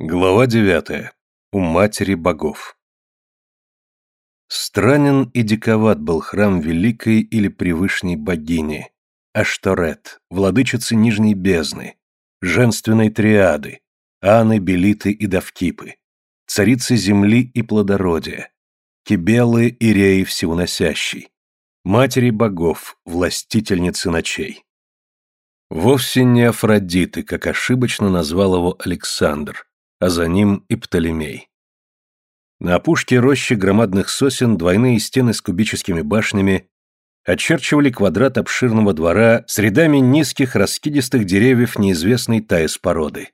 Глава девятая. У матери богов. Странен и диковат был храм великой или превышней богини, Ашторет, владычицы Нижней бездны, женственной триады, Аны, Белиты и Давкипы, царицы земли и плодородия, Кибелы и Реи всеуносящей, матери богов, властительницы ночей. Вовсе не Афродиты, как ошибочно назвал его Александр, а за ним и Птолемей. На опушке рощи громадных сосен двойные стены с кубическими башнями очерчивали квадрат обширного двора с рядами низких раскидистых деревьев неизвестной таис породы.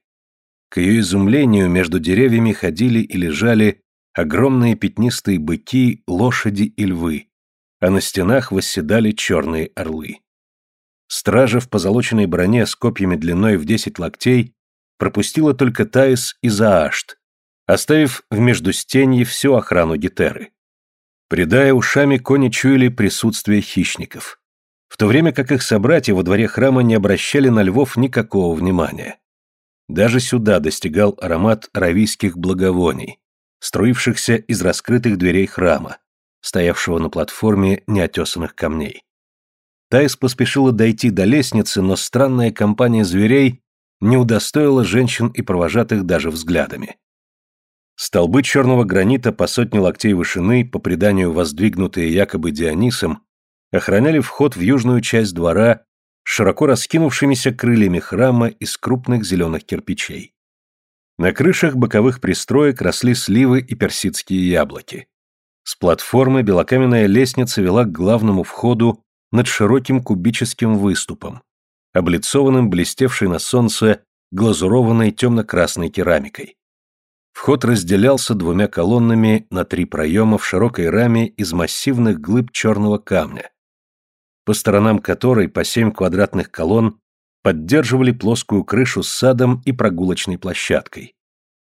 К ее изумлению между деревьями ходили и лежали огромные пятнистые быки, лошади и львы, а на стенах восседали черные орлы. Стража в позолоченной броне с копьями длиной в десять локтей пропустила только Таис и Заашт, оставив в междустенье всю охрану Гетеры. Придая ушами, кони чуяли присутствие хищников, в то время как их собратья во дворе храма не обращали на львов никакого внимания. Даже сюда достигал аромат аравийских благовоний, струившихся из раскрытых дверей храма, стоявшего на платформе неотесанных камней. Таис поспешила дойти до лестницы, но странная компания зверей не удостоила женщин и провожатых даже взглядами. Столбы черного гранита по сотне локтей вышины, по преданию воздвигнутые якобы Дионисом, охраняли вход в южную часть двора широко раскинувшимися крыльями храма из крупных зеленых кирпичей. На крышах боковых пристроек росли сливы и персидские яблоки. С платформы белокаменная лестница вела к главному входу над широким кубическим выступом, облицованным блестевшей на солнце глазурованной темно-красной керамикой. Вход разделялся двумя колоннами на три проема в широкой раме из массивных глыб черного камня, по сторонам которой по семь квадратных колонн поддерживали плоскую крышу с садом и прогулочной площадкой.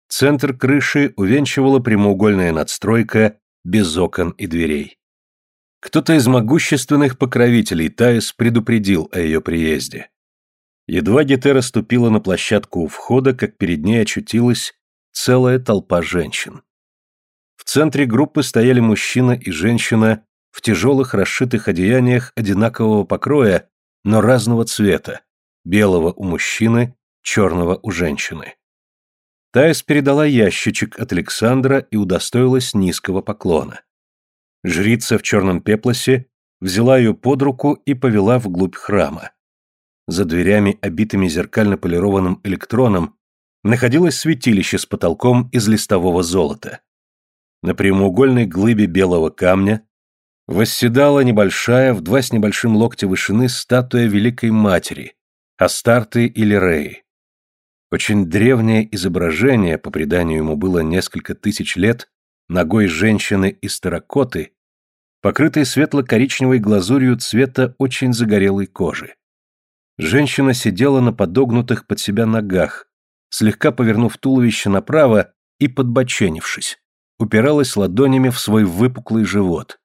Центр крыши увенчивала прямоугольная надстройка без окон и дверей. Кто-то из могущественных покровителей Таис предупредил о ее приезде. Едва Гетера ступила на площадку у входа, как перед ней очутилась целая толпа женщин. В центре группы стояли мужчина и женщина в тяжелых расшитых одеяниях одинакового покроя, но разного цвета, белого у мужчины, черного у женщины. Таис передала ящичек от Александра и удостоилась низкого поклона. Жрица в черном пеплосе взяла ее под руку и повела вглубь храма. За дверями, обитыми зеркально полированным электроном, находилось святилище с потолком из листового золота. На прямоугольной глыбе белого камня восседала небольшая, в два с небольшим локтя вышины, статуя Великой Матери, Астарты или Реи. Очень древнее изображение, по преданию ему было несколько тысяч лет, ногой женщины из терракоты, покрытой светло-коричневой глазурью цвета очень загорелой кожи. Женщина сидела на подогнутых под себя ногах, слегка повернув туловище направо и подбоченившись, упиралась ладонями в свой выпуклый живот.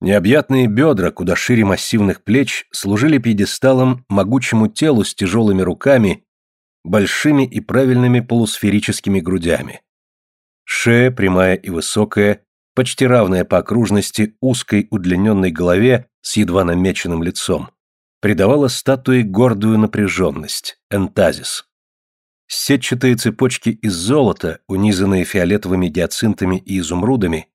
Необъятные бедра, куда шире массивных плеч, служили пьедесталом могучему телу с тяжелыми руками, большими и правильными полусферическими грудями. Шея, прямая и высокая, почти равная по окружности узкой удлиненной голове с едва намеченным лицом, придавала статуе гордую напряженность, энтазис. Сетчатые цепочки из золота, унизанные фиолетовыми гиацинтами и изумрудами,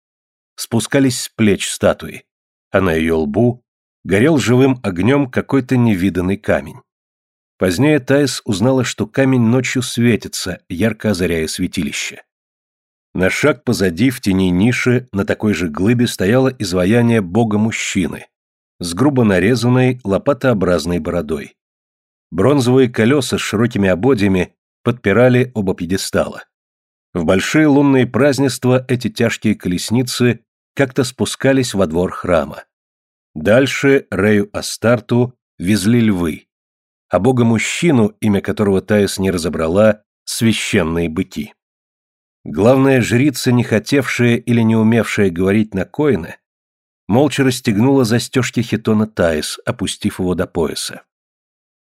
спускались с плеч статуи, а на ее лбу горел живым огнем какой-то невиданный камень. Позднее Тайс узнала, что камень ночью светится, ярко озаряя святилище. На шаг позади, в тени ниши, на такой же глыбе стояло изваяние бога-мужчины с грубо нарезанной лопатообразной бородой. Бронзовые колеса с широкими ободьями подпирали оба пьедестала. В большие лунные празднества эти тяжкие колесницы как-то спускались во двор храма. Дальше Рею Астарту везли львы, а бога-мужчину, имя которого Таис не разобрала, священные быки. Главная жрица, не хотевшая или не умевшая говорить на коины, молча расстегнула застежки хитона Таис, опустив его до пояса.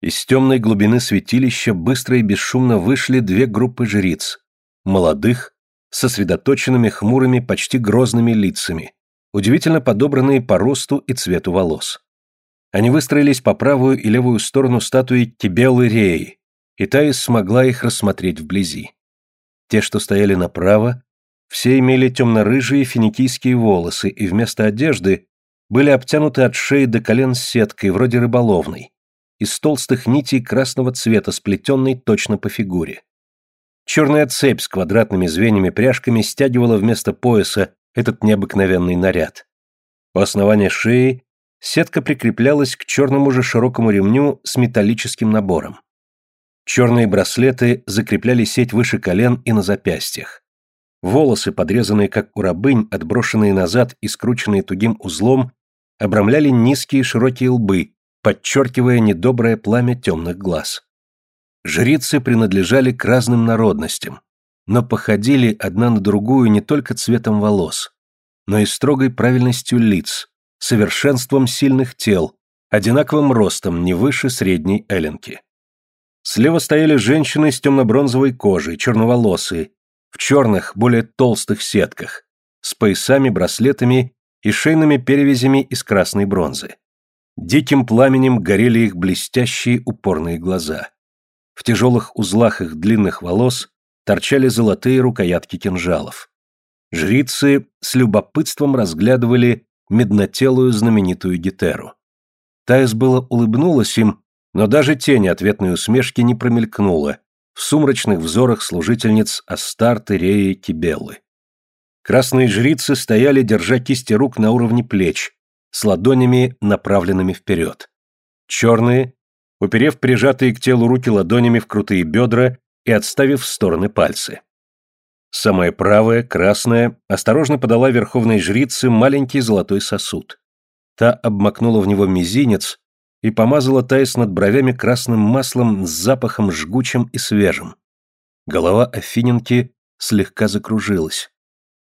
Из темной глубины святилища быстро и бесшумно вышли две группы жриц, молодых, сосредоточенными хмурыми, почти грозными лицами, удивительно подобранные по росту и цвету волос. Они выстроились по правую и левую сторону статуи Кибелы Реи, и Таис смогла их рассмотреть вблизи. Те, что стояли направо, все имели темно-рыжие финикийские волосы и вместо одежды были обтянуты от шеи до колен сеткой, вроде рыболовной, из толстых нитей красного цвета, сплетенной точно по фигуре. Черная цепь с квадратными звеньями-пряжками стягивала вместо пояса этот необыкновенный наряд. У основания шеи сетка прикреплялась к черному же широкому ремню с металлическим набором. Черные браслеты закрепляли сеть выше колен и на запястьях. Волосы, подрезанные как у рабынь, отброшенные назад и скрученные тугим узлом, обрамляли низкие широкие лбы, подчеркивая недоброе пламя темных глаз. Жрицы принадлежали к разным народностям, но походили одна на другую не только цветом волос, но и строгой правильностью лиц, совершенством сильных тел, одинаковым ростом не выше средней эллинки. Слева стояли женщины с темно-бронзовой кожей, черноволосые, в черных, более толстых сетках, с поясами, браслетами и шейными перевязями из красной бронзы. Диким пламенем горели их блестящие упорные глаза. В тяжелых узлах их длинных волос торчали золотые рукоятки кинжалов. Жрицы с любопытством разглядывали меднотелую знаменитую гитеру. Таис было улыбнулась им, но даже тени ответной усмешки не промелькнула в сумрачных взорах служительниц Астарты, Реи, Кибеллы. Красные жрицы стояли, держа кисти рук на уровне плеч, с ладонями, направленными вперед. Черные, уперев прижатые к телу руки ладонями в крутые бедра и отставив в стороны пальцы. Самая правая, красная, осторожно подала верховной жрице маленький золотой сосуд. Та обмакнула в него мизинец и помазала Таис над бровями красным маслом с запахом жгучим и свежим. Голова Афиненки слегка закружилась.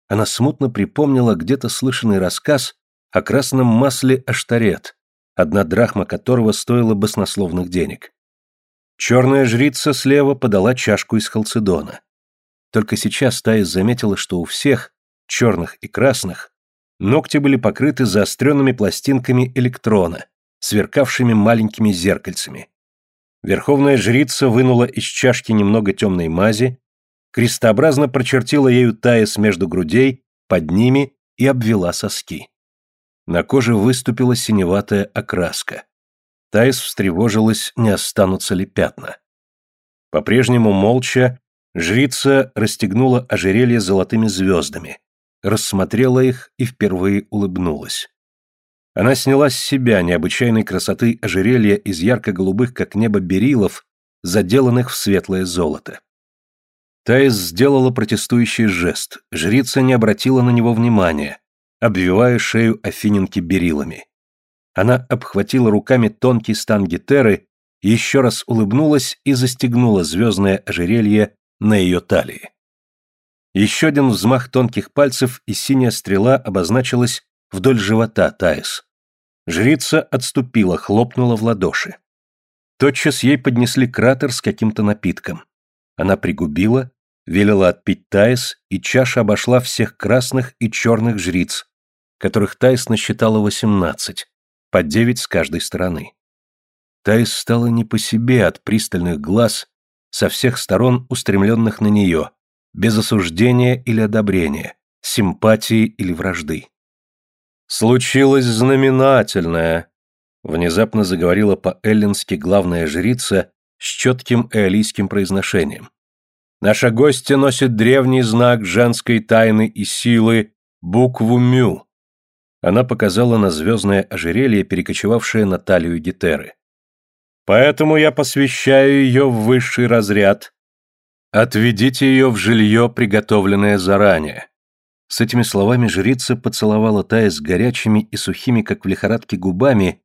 Она смутно припомнила где-то слышанный рассказ о красном масле аштарет, одна драхма которого стоила баснословных денег. Черная жрица слева подала чашку из халцедона. Только сейчас Таис заметила, что у всех, черных и красных, ногти были покрыты заостренными пластинками электрона, сверкавшими маленькими зеркальцами. Верховная жрица вынула из чашки немного темной мази, крестообразно прочертила ею Таис между грудей, под ними и обвела соски. На коже выступила синеватая окраска. Таис встревожилась, не останутся ли пятна. По-прежнему молча, жрица расстегнула ожерелье золотыми звездами, рассмотрела их и впервые улыбнулась. Она сняла с себя необычайной красоты ожерелья из ярко-голубых, как небо, берилов, заделанных в светлое золото. Таис сделала протестующий жест, жрица не обратила на него внимания, обвивая шею Афиненки берилами. Она обхватила руками тонкий стан гитеры, еще раз улыбнулась и застегнула звездное ожерелье на ее талии. Еще один взмах тонких пальцев, и синяя стрела обозначилась вдоль живота Таис. Жрица отступила, хлопнула в ладоши. Тотчас ей поднесли кратер с каким-то напитком. Она пригубила, велела отпить Таис, и чаша обошла всех красных и черных жриц, которых Таис насчитала восемнадцать, по девять с каждой стороны. Таис стала не по себе от пристальных глаз, со всех сторон устремленных на нее, без осуждения или одобрения, симпатии или вражды. «Случилось знаменательное», — внезапно заговорила по-эллински главная жрица с четким эолийским произношением. «Наша гостья носит древний знак женской тайны и силы, букву «мю». Она показала на звездное ожерелье, перекочевавшее на талию Гетеры. «Поэтому я посвящаю ее в высший разряд. Отведите ее в жилье, приготовленное заранее. С этими словами жрица поцеловала Таис горячими и сухими, как в лихорадке, губами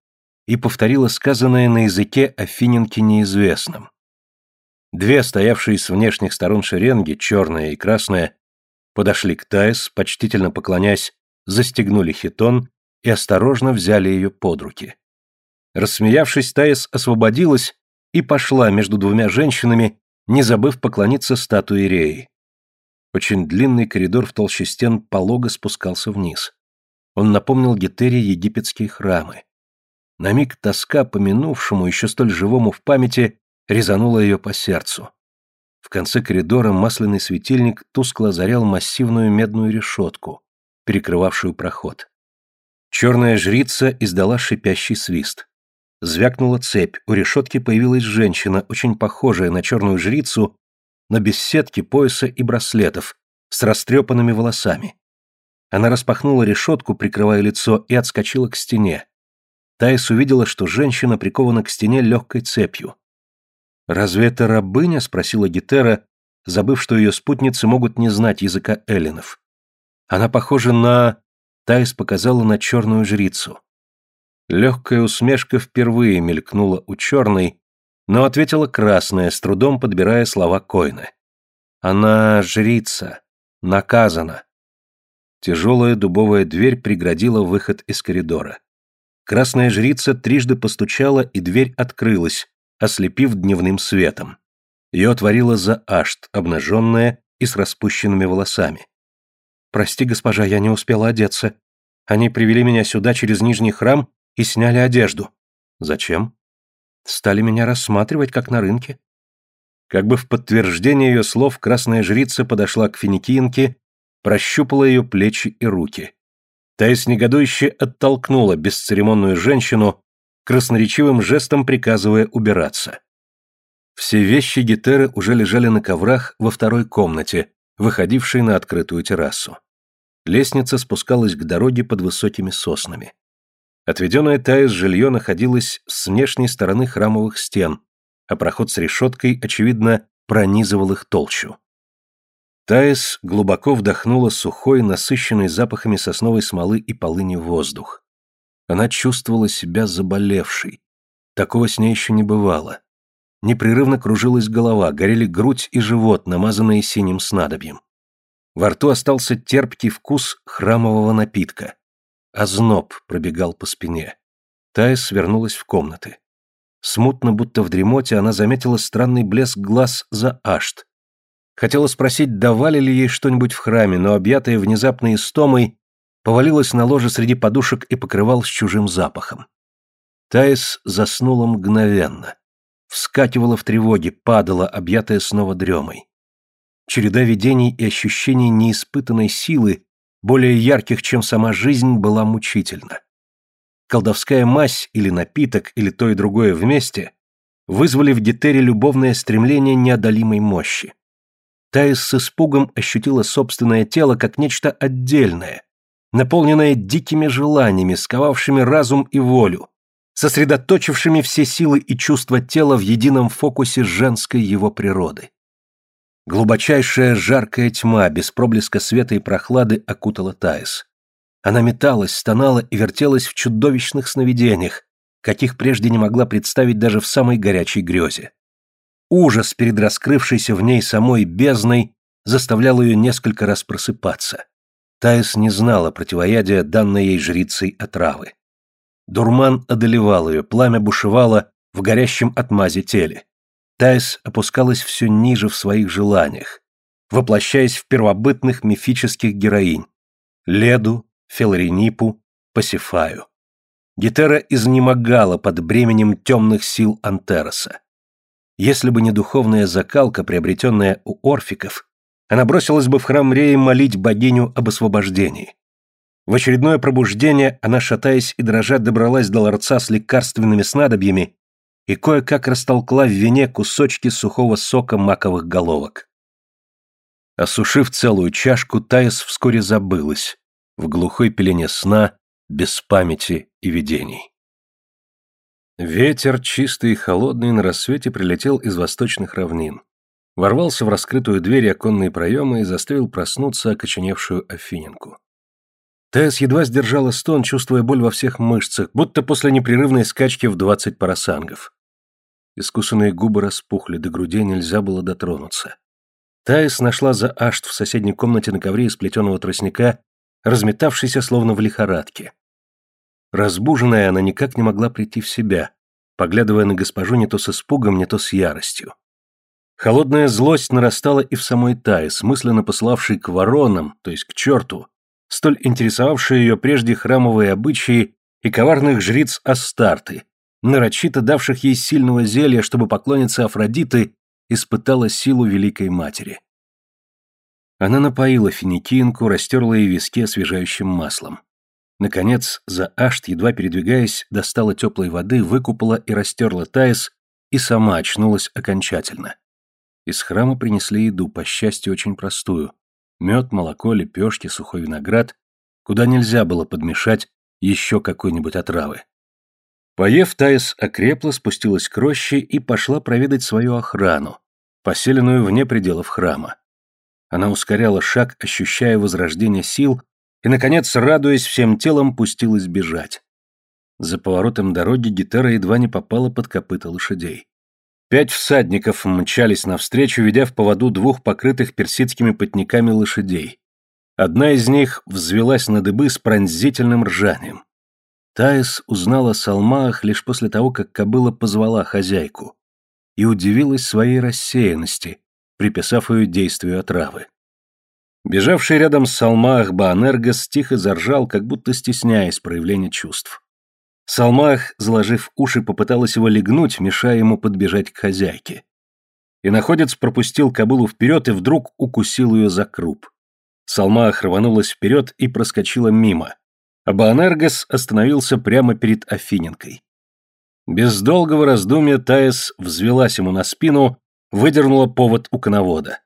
и повторила сказанное на языке Афиненки неизвестном. Две стоявшие с внешних сторон шеренги, черная и красная, подошли к Таис, почтительно поклонясь, застегнули хитон и осторожно взяли ее под руки. Рассмеявшись, Таис освободилась и пошла между двумя женщинами, не забыв поклониться статуе Реи. Очень длинный коридор в толще стен полого спускался вниз. Он напомнил Гетере египетские храмы. На миг тоска по минувшему, еще столь живому в памяти, резанула ее по сердцу. В конце коридора масляный светильник тускло озарял массивную медную решетку, перекрывавшую проход. Черная жрица издала шипящий свист. Звякнула цепь, у решетки появилась женщина, очень похожая на черную жрицу, но без пояса и браслетов, с растрепанными волосами. Она распахнула решетку, прикрывая лицо, и отскочила к стене. Таис увидела, что женщина прикована к стене легкой цепью. «Разве это рабыня?» — спросила Гетера, забыв, что ее спутницы могут не знать языка эллинов. «Она похожа на...» Таис показала на черную жрицу. Легкая усмешка впервые мелькнула у черной, но ответила красная, с трудом подбирая слова Койны. «Она жрица. Наказана». Тяжелая дубовая дверь преградила выход из коридора. Красная жрица трижды постучала, и дверь открылась, ослепив дневным светом. Ее отворила за Ашт, обнаженная и с распущенными волосами. «Прости, госпожа, я не успела одеться. Они привели меня сюда через Нижний храм и сняли одежду». «Зачем?» «Стали меня рассматривать, как на рынке». Как бы в подтверждение ее слов, красная жрица подошла к финикинке, прощупала ее плечи и руки. Таис негодующе оттолкнула бесцеремонную женщину, красноречивым жестом приказывая убираться. Все вещи Гетеры уже лежали на коврах во второй комнате, выходившей на открытую террасу. Лестница спускалась к дороге под высокими соснами. Отведенное Таис жилье находилось с внешней стороны храмовых стен, а проход с решеткой, очевидно, пронизывал их толщу. Таис глубоко вдохнула сухой, насыщенный запахами сосновой смолы и полыни воздух. Она чувствовала себя заболевшей. Такого с ней еще не бывало. Непрерывно кружилась голова, горели грудь и живот, намазанные синим снадобьем. Во рту остался терпкий вкус храмового напитка. Озноб пробегал по спине. Тая свернулась в комнаты. Смутно, будто в дремоте, она заметила странный блеск глаз за Ашт. Хотела спросить, давали ли ей что-нибудь в храме, но объятая внезапной истомой, повалилась на ложе среди подушек и покрывал с чужим запахом. Таис заснула мгновенно. Вскакивала в тревоге, падала, объятая снова дремой. Череда видений и ощущений неиспытанной силы, более ярких, чем сама жизнь, была мучительна. Колдовская мазь или напиток, или то и другое вместе, вызвали в Гетере любовное стремление неодолимой мощи. Таис с испугом ощутила собственное тело как нечто отдельное, наполненная дикими желаниями, сковавшими разум и волю, сосредоточившими все силы и чувства тела в едином фокусе женской его природы. Глубочайшая жаркая тьма без проблеска света и прохлады окутала Таис. Она металась, стонала и вертелась в чудовищных сновидениях, каких прежде не могла представить даже в самой горячей грезе. Ужас перед раскрывшейся в ней самой бездной заставлял ее несколько раз просыпаться. Таис не знала противоядия, данной ей жрицей отравы. Дурман одолевал ее, пламя бушевало в горящем от мази теле. Таис опускалась все ниже в своих желаниях, воплощаясь в первобытных мифических героинь — Леду, Фелоринипу, Пасифаю. Гетера изнемогала под бременем темных сил Антероса. Если бы не духовная закалка, приобретенная у орфиков, она бросилась бы в храм Реи молить богиню об освобождении. В очередное пробуждение она, шатаясь и дрожа, добралась до ларца с лекарственными снадобьями и кое-как растолкла в вине кусочки сухого сока маковых головок. Осушив целую чашку, Таис вскоре забылась, в глухой пелене сна, без памяти и видений. Ветер, чистый и холодный, на рассвете прилетел из восточных равнин ворвался в раскрытую дверь и оконные проемы и заставил проснуться окоченевшую Афиненку. Тесс едва сдержала стон, чувствуя боль во всех мышцах, будто после непрерывной скачки в двадцать парасангов. Искусанные губы распухли, до груди нельзя было дотронуться. Таис нашла за Ашт в соседней комнате на ковре из плетеного тростника, разметавшийся словно в лихорадке. Разбуженная, она никак не могла прийти в себя, поглядывая на госпожу не то с испугом, не то с яростью. Холодная злость нарастала и в самой Таис, мысленно пославшей к воронам, то есть к черту, столь интересовавшие ее прежде храмовые обычаи и коварных жриц Астарты, нарочито давших ей сильного зелья, чтобы поклонница Афродиты испытала силу Великой Матери. Она напоила финикинку, растерла ей виски освежающим маслом. Наконец, за Ашт, едва передвигаясь, достала теплой воды, выкупала и растерла Таис, и сама очнулась окончательно. Из храма принесли еду, по счастью, очень простую. Мед, молоко, лепешки, сухой виноград, куда нельзя было подмешать еще какой-нибудь отравы. Поев, Таис окрепла, спустилась к роще и пошла проведать свою охрану, поселенную вне пределов храма. Она ускоряла шаг, ощущая возрождение сил, и, наконец, радуясь всем телом, пустилась бежать. За поворотом дороги гитара едва не попала под копыта лошадей. Пять всадников мчались навстречу, ведя в поводу двух покрытых персидскими потниками лошадей. Одна из них взвелась на дыбы с пронзительным ржанием. Таис узнала о Салмаах лишь после того, как кобыла позвала хозяйку, и удивилась своей рассеянности, приписав ее действию отравы. Бежавший рядом с Салмаах Баанергос тихо заржал, как будто стесняясь проявления чувств. Салмах, заложив уши, попыталась его легнуть, мешая ему подбежать к хозяйке. И находец пропустил кобылу вперед и вдруг укусил ее за круп. Салмах рванулась вперед и проскочила мимо. А Баанергос остановился прямо перед Афиненкой. Без долгого раздумья Таис взвелась ему на спину, выдернула повод у коновода.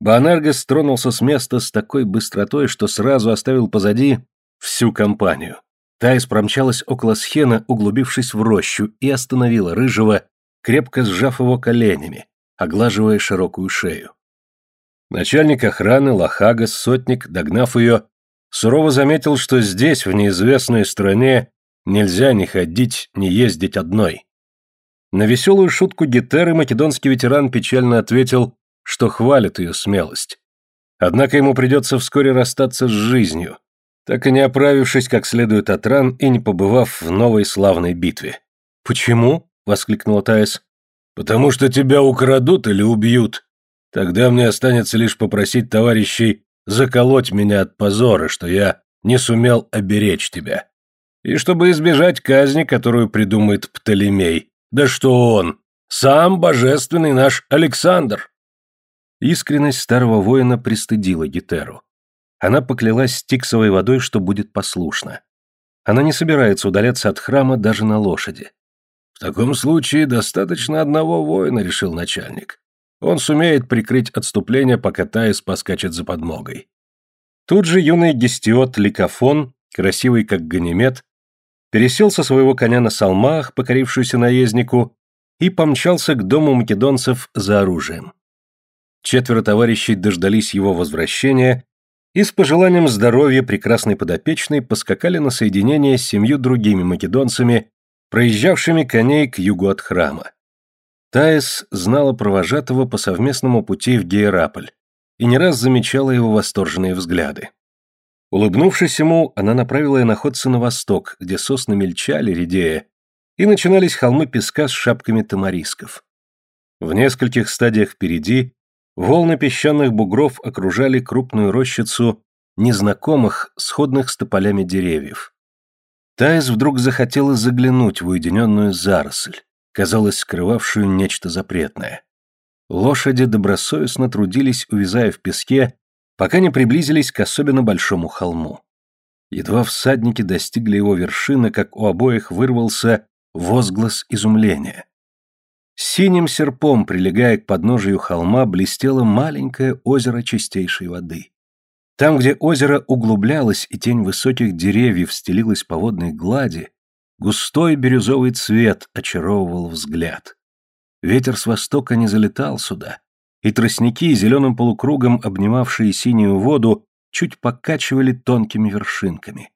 Баанергос тронулся с места с такой быстротой, что сразу оставил позади всю компанию. Таис промчалась около схена, углубившись в рощу, и остановила рыжего, крепко сжав его коленями, оглаживая широкую шею. Начальник охраны, Лохагас, сотник, догнав ее, сурово заметил, что здесь, в неизвестной стране, нельзя ни ходить, ни ездить одной. На веселую шутку Гетеры македонский ветеран печально ответил, что хвалит ее смелость. Однако ему придется вскоре расстаться с жизнью, так и не оправившись как следует от ран и не побывав в новой славной битве. «Почему?» — воскликнула Таис. «Потому что тебя украдут или убьют. Тогда мне останется лишь попросить товарищей заколоть меня от позора, что я не сумел оберечь тебя. И чтобы избежать казни, которую придумает Птолемей. Да что он! Сам божественный наш Александр!» Искренность старого воина пристыдила Гетеру. Она поклялась стиксовой водой, что будет послушна. Она не собирается удаляться от храма даже на лошади. «В таком случае достаточно одного воина», — решил начальник. «Он сумеет прикрыть отступление, пока Таис поскачет за подмогой». Тут же юный гестиот Ликофон, красивый как Ганимед, пересел со своего коня на салмах, покорившуюся наезднику, и помчался к дому македонцев за оружием. Четверо товарищей дождались его возвращения и с пожеланием здоровья прекрасной подопечной поскакали на соединение с семью другими македонцами, проезжавшими коней к югу от храма. Таис знала провожатого по совместному пути в Геераполь и не раз замечала его восторженные взгляды. Улыбнувшись ему, она направила иноходца на восток, где сосны мельчали, редея, и начинались холмы песка с шапками тамарисков. В нескольких стадиях впереди Волны песчаных бугров окружали крупную рощицу незнакомых, сходных с тополями деревьев. Таис вдруг захотела заглянуть в уединенную заросль, казалось, скрывавшую нечто запретное. Лошади добросовестно трудились, увязая в песке, пока не приблизились к особенно большому холму. Едва всадники достигли его вершины, как у обоих вырвался возглас изумления. Синим серпом, прилегая к подножию холма, блестело маленькое озеро чистейшей воды. Там, где озеро углублялось и тень высоких деревьев стелилась по водной глади, густой бирюзовый цвет очаровывал взгляд. Ветер с востока не залетал сюда, и тростники, зеленым полукругом обнимавшие синюю воду, чуть покачивали тонкими вершинками.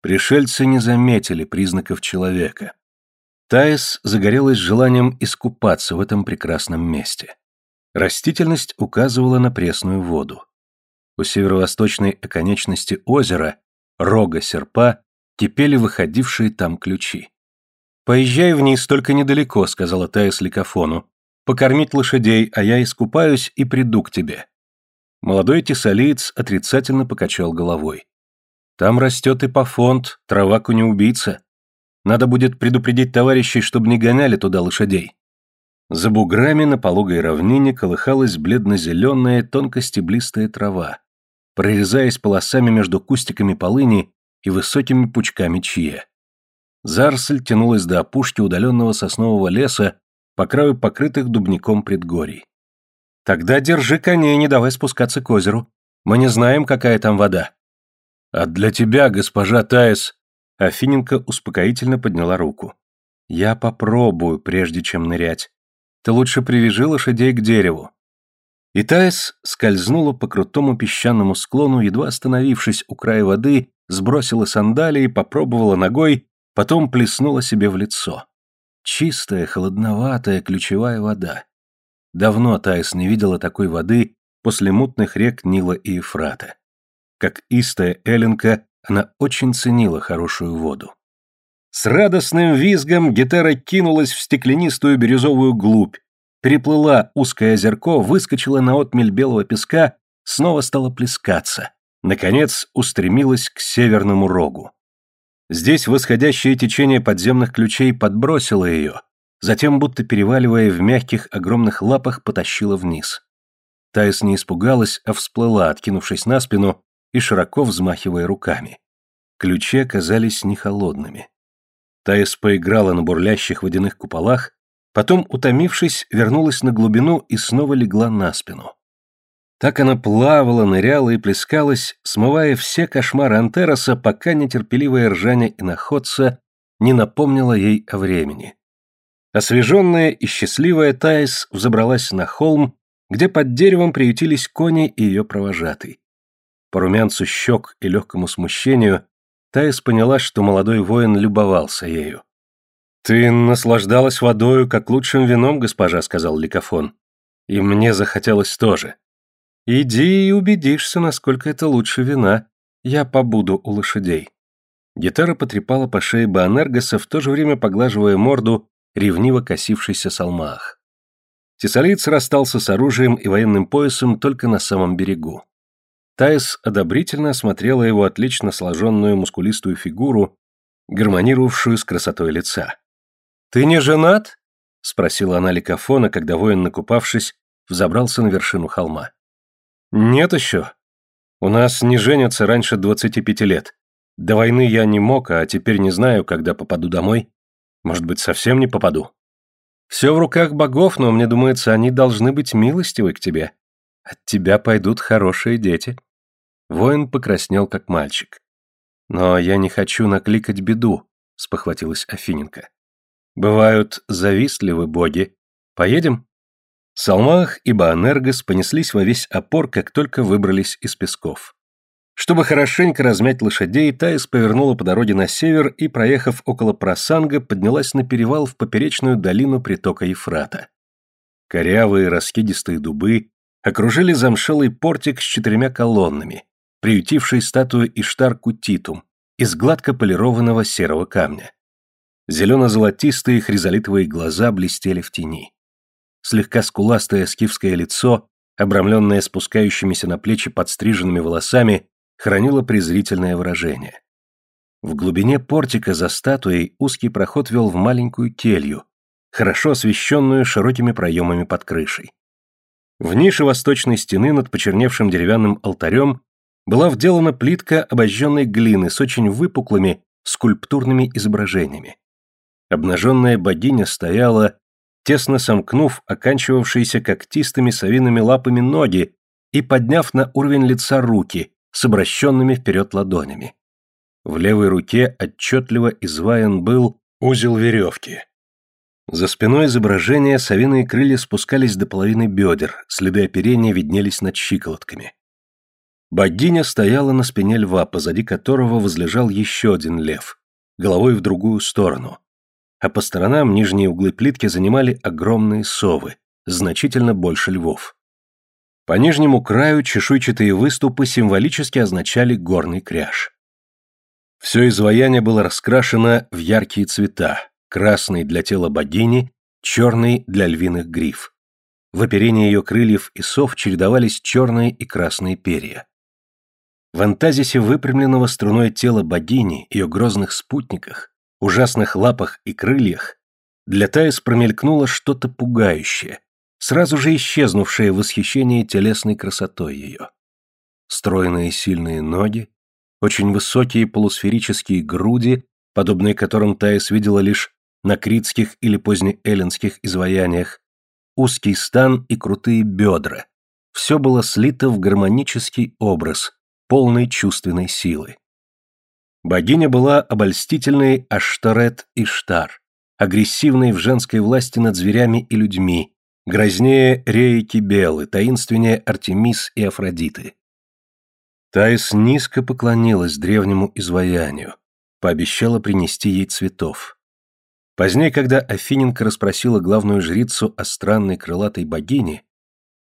Пришельцы не заметили признаков человека. Таис загорелась желанием искупаться в этом прекрасном месте. Растительность указывала на пресную воду. У северо-восточной оконечности озера, рога серпа, кипели выходившие там ключи. «Поезжай вниз, только недалеко», — сказала Таис Ликофону. покормить лошадей, а я искупаюсь и приду к тебе». Молодой тесалиец отрицательно покачал головой. «Там растет и трава убийца. Надо будет предупредить товарищей, чтобы не гоняли туда лошадей». За буграми на пологой равнине колыхалась бледно-зеленая тонкостеблистая трава, прорезаясь полосами между кустиками полыни и высокими пучками чье. Зарсль тянулась до опушки удаленного соснового леса по краю покрытых дубником предгорий. «Тогда держи коней, не давай спускаться к озеру. Мы не знаем, какая там вода». «А для тебя, госпожа Таис...» Афиненко успокоительно подняла руку. «Я попробую, прежде чем нырять. Ты лучше привяжи лошадей к дереву». И Таис скользнула по крутому песчаному склону, едва остановившись у края воды, сбросила сандалии, попробовала ногой, потом плеснула себе в лицо. Чистая, холодноватая ключевая вода. Давно Таис не видела такой воды после мутных рек Нила и Ефрата. Как истая Эленка, она очень ценила хорошую воду. С радостным визгом гитара кинулась в стеклянистую бирюзовую глубь, переплыла узкое озерко, выскочила на отмель белого песка, снова стала плескаться. Наконец устремилась к северному рогу. Здесь восходящее течение подземных ключей подбросило ее, затем, будто переваливая в мягких огромных лапах, потащило вниз. Таис не испугалась, а всплыла, откинувшись на спину и широко взмахивая руками. Ключи оказались не холодными. Таис поиграла на бурлящих водяных куполах, потом, утомившись, вернулась на глубину и снова легла на спину. Так она плавала, ныряла и плескалась, смывая все кошмары Антероса, пока нетерпеливое ржание иноходца не напомнило ей о времени. Освеженная и счастливая Таис взобралась на холм, где под деревом приютились кони и ее провожатый. По румянцу щек и легкому смущению Таис поняла, что молодой воин любовался ею. «Ты наслаждалась водою, как лучшим вином, госпожа», — сказал Ликофон. «И мне захотелось тоже». «Иди и убедишься, насколько это лучше вина. Я побуду у лошадей». Гитара потрепала по шее Баанергоса, в то же время поглаживая морду, ревниво косившийся салмах. Тесалиец расстался с оружием и военным поясом только на самом берегу. Таис одобрительно осмотрела его отлично сложенную мускулистую фигуру, гармонировавшую с красотой лица. «Ты не женат?» — спросила она Ликофона, когда воин, накупавшись, взобрался на вершину холма. «Нет еще. У нас не женятся раньше двадцати пяти лет. До войны я не мог, а теперь не знаю, когда попаду домой. Может быть, совсем не попаду. Все в руках богов, но мне думается, они должны быть милостивы к тебе. От тебя пойдут хорошие дети». Воин покраснел, как мальчик. «Но я не хочу накликать беду», — спохватилась Афиненко. «Бывают завистливы боги. Поедем?» Салмах и Баанергос понеслись во весь опор, как только выбрались из песков. Чтобы хорошенько размять лошадей, Таис повернула по дороге на север и, проехав около Просанга, поднялась на перевал в поперечную долину притока Ефрата. Корявые раскидистые дубы окружили замшелый портик с четырьмя колоннами, приютивший статую Иштар-Кутитум из гладко полированного серого камня. Зелено-золотистые хризолитовые глаза блестели в тени слегка скуластое скифское лицо, обрамленное спускающимися на плечи подстриженными волосами, хранило презрительное выражение. В глубине портика за статуей узкий проход вел в маленькую келью, хорошо освещенную широкими проемами под крышей. В нише восточной стены над почерневшим деревянным алтарем была вделана плитка обожженной глины с очень выпуклыми скульптурными изображениями. Обнаженная богиня стояла, тесно сомкнув оканчивавшиеся когтистыми совиными лапами ноги и подняв на уровень лица руки с обращенными вперед ладонями. В левой руке отчетливо изваян был узел веревки. За спиной изображения совиные крылья спускались до половины бедер, следы оперения виднелись над щиколотками. Богиня стояла на спине льва, позади которого возлежал еще один лев, головой в другую сторону, а по сторонам нижние углы плитки занимали огромные совы, значительно больше львов. По нижнему краю чешуйчатые выступы символически означали горный кряж. Все изваяние было раскрашено в яркие цвета, красный для тела богини, черный для львиных гриф. В оперении ее крыльев и сов чередовались черные и красные перья. В антазисе выпрямленного струной тела богини, ее грозных спутниках, ужасных лапах и крыльях, для Таис промелькнуло что-то пугающее, сразу же исчезнувшее в восхищении телесной красотой ее. Стройные сильные ноги, очень высокие полусферические груди, подобные которым Таис видела лишь на критских или позднеэллинских изваяниях, узкий стан и крутые бедра. Все было слито в гармонический образ, полный чувственной силы. Богиня была обольстительной Аштарет Иштар, агрессивной в женской власти над зверями и людьми, грознее Реи Кибелы, таинственнее Артемис и Афродиты. Таис низко поклонилась древнему изваянию, пообещала принести ей цветов. Позднее, когда Афиненко расспросила главную жрицу о странной крылатой богине,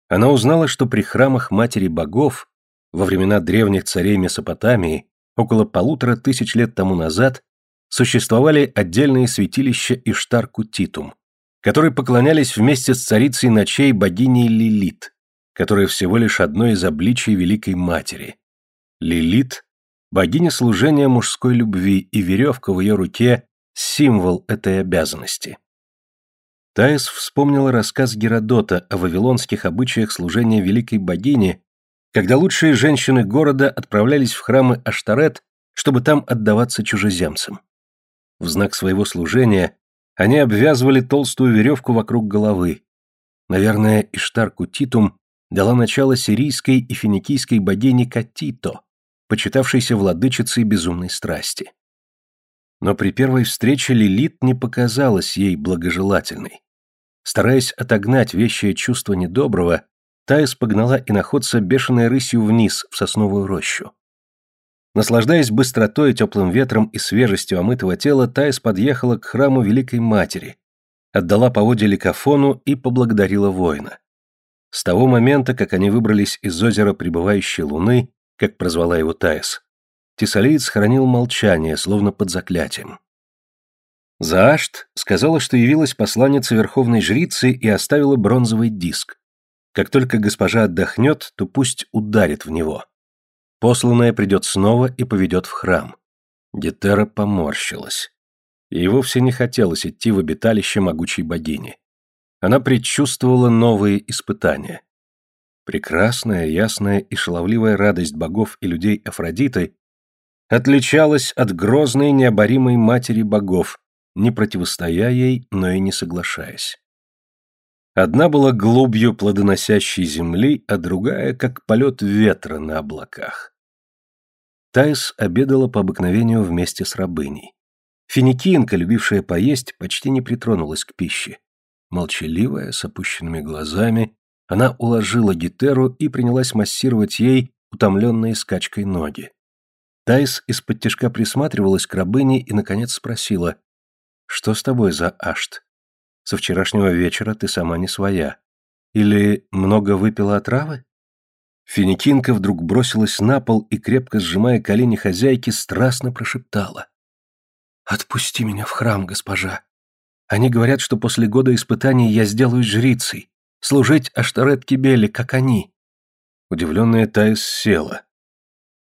она узнала, что при храмах матери богов во времена древних царей Месопотамии, около полутора тысяч лет тому назад, существовали отдельные святилища Иштар-Кутитум, которые поклонялись вместе с царицей ночей богиней Лилит, которая всего лишь одно из обличий Великой Матери, Лилит – богиня служения мужской любви, и веревка в ее руке – символ этой обязанности. Таис вспомнила рассказ Геродота о вавилонских обычаях служения великой богине, когда лучшие женщины города отправлялись в храмы Аштарет, чтобы там отдаваться чужеземцам. В знак своего служения они обвязывали толстую веревку вокруг головы. Наверное, Иштар-Кутитум дала начало сирийской и финикийской богине Катито, почитавшейся владычицей безумной страсти. Но при первой встрече Лилит не показалась ей благожелательной. Стараясь отогнать вещее чувство недоброго, Таис погнала иноходца бешеной рысью вниз, в сосновую рощу. Наслаждаясь быстротой, теплым ветром и свежестью омытого тела, Таис подъехала к храму Великой Матери, отдала поводья Ликофону и поблагодарила воина. С того момента, как они выбрались из озера прибывающей луны, как прозвала его Таис, Тесалиец хранил молчание, словно под заклятием. Заашт сказала, что явилась посланница верховной жрицы и оставила бронзовый диск. Как только госпожа отдохнет, то пусть ударит в него. Посланная придет снова и поведет в храм. Гетера поморщилась. Ей вовсе не хотелось идти в обиталище могучей богини. Она предчувствовала новые испытания. Прекрасная, ясная и шаловливая радость богов и людей Афродиты отличалась от грозной необоримой матери богов, не противостоя ей, но и не соглашаясь. Одна была глубью плодоносящей земли, а другая — как полет ветра на облаках. Таис обедала по обыкновению вместе с рабыней. Финикиенка, любившая поесть, почти не притронулась к пище. Молчаливая, с опущенными глазами, она уложила Гетеру и принялась массировать ей утомленные скачкой ноги. Тайс из-под тяжка присматривалась к рабыне и, наконец, спросила, «Что с тобой за ашт? Со вчерашнего вечера ты сама не своя. Или много выпила отравы?» Финикинка вдруг бросилась на пол и, крепко сжимая колени хозяйки, страстно прошептала. «Отпусти меня в храм, госпожа. Они говорят, что после года испытаний я сделаюсь жрицей. Служить Аштарет Кибели, как они. Удивленная Таис села.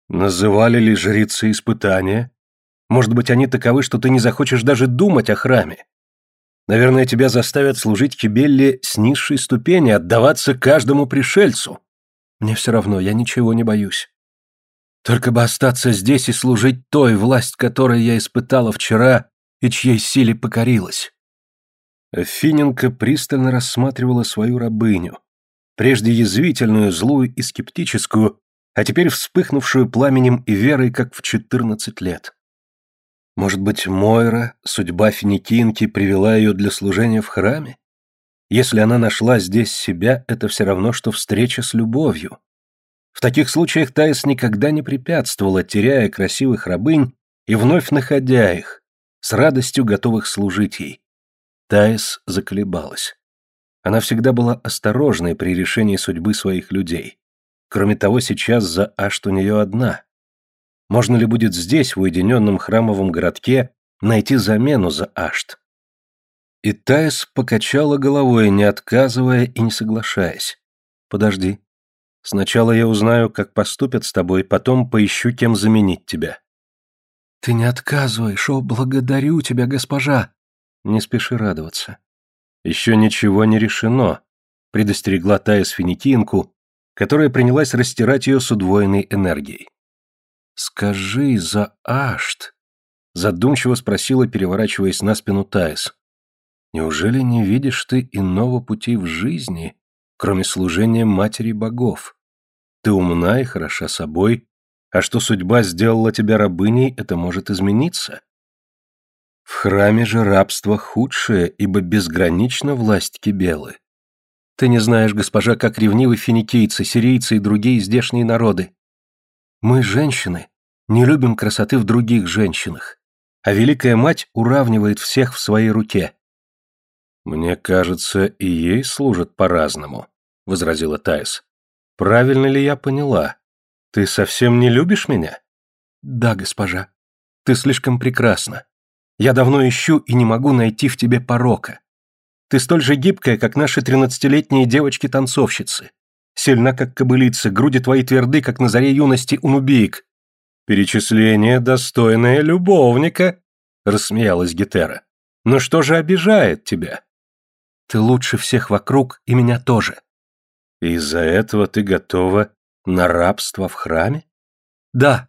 Называли ли жрицы испытания? Может быть, они таковы, что ты не захочешь даже думать о храме? Наверное, тебя заставят служить Кибелле с низшей ступени, отдаваться каждому пришельцу. Мне все равно, я ничего не боюсь. Только бы остаться здесь и служить той, власть которой я испытала вчера и чьей силе покорилась. Финенко пристально рассматривала свою рабыню, прежде язвительную, злую и скептическую, а теперь вспыхнувшую пламенем и верой, как в четырнадцать лет. Может быть, Мойра, судьба финикинки, привела ее для служения в храме? Если она нашла здесь себя, это все равно, что встреча с любовью. В таких случаях Таис никогда не препятствовала, теряя красивых рабынь и вновь находя их, с радостью готовых служить ей. Таис заколебалась. Она всегда была осторожной при решении судьбы своих людей. Кроме того, сейчас за Ашт у нее одна. Можно ли будет здесь, в уединенном храмовом городке, найти замену за Ашт? И Таис покачала головой, не отказывая и не соглашаясь. «Подожди. Сначала я узнаю, как поступят с тобой, потом поищу, кем заменить тебя». «Ты не отказываешь, о, благодарю тебя, госпожа!» «Не спеши радоваться. Еще ничего не решено», — предостерегла Таис финикинку, которая принялась растирать ее с удвоенной энергией. «Скажи за Ашт», — задумчиво спросила, переворачиваясь на спину Таис. «Неужели не видишь ты иного пути в жизни, кроме служения матери богов? Ты умна и хороша собой, а что судьба сделала тебя рабыней, это может измениться. В храме же рабство худшее, ибо безгранична власть Кибелы. Ты не знаешь, госпожа, как ревнивы финикийцы, сирийцы и другие здешние народы. Мы, женщины, не любим красоты в других женщинах, а Великая Мать уравнивает всех в своей руке. Мне кажется, и ей служат по-разному, возразила Тайс. Правильно ли я поняла? Ты совсем не любишь меня? Да, госпожа. Ты слишком прекрасна. Я давно ищу и не могу найти в тебе порока. Ты столь же гибкая, как наши тринадцатилетние девочки-танцовщицы. Сильна, как кобылица, груди твои тверды, как на заре юности у. Перечисление, достойное любовника, рассмеялась Гетера. Но что же обижает тебя? Ты лучше всех вокруг, и меня тоже. Из-за этого ты готова на рабство в храме? Да.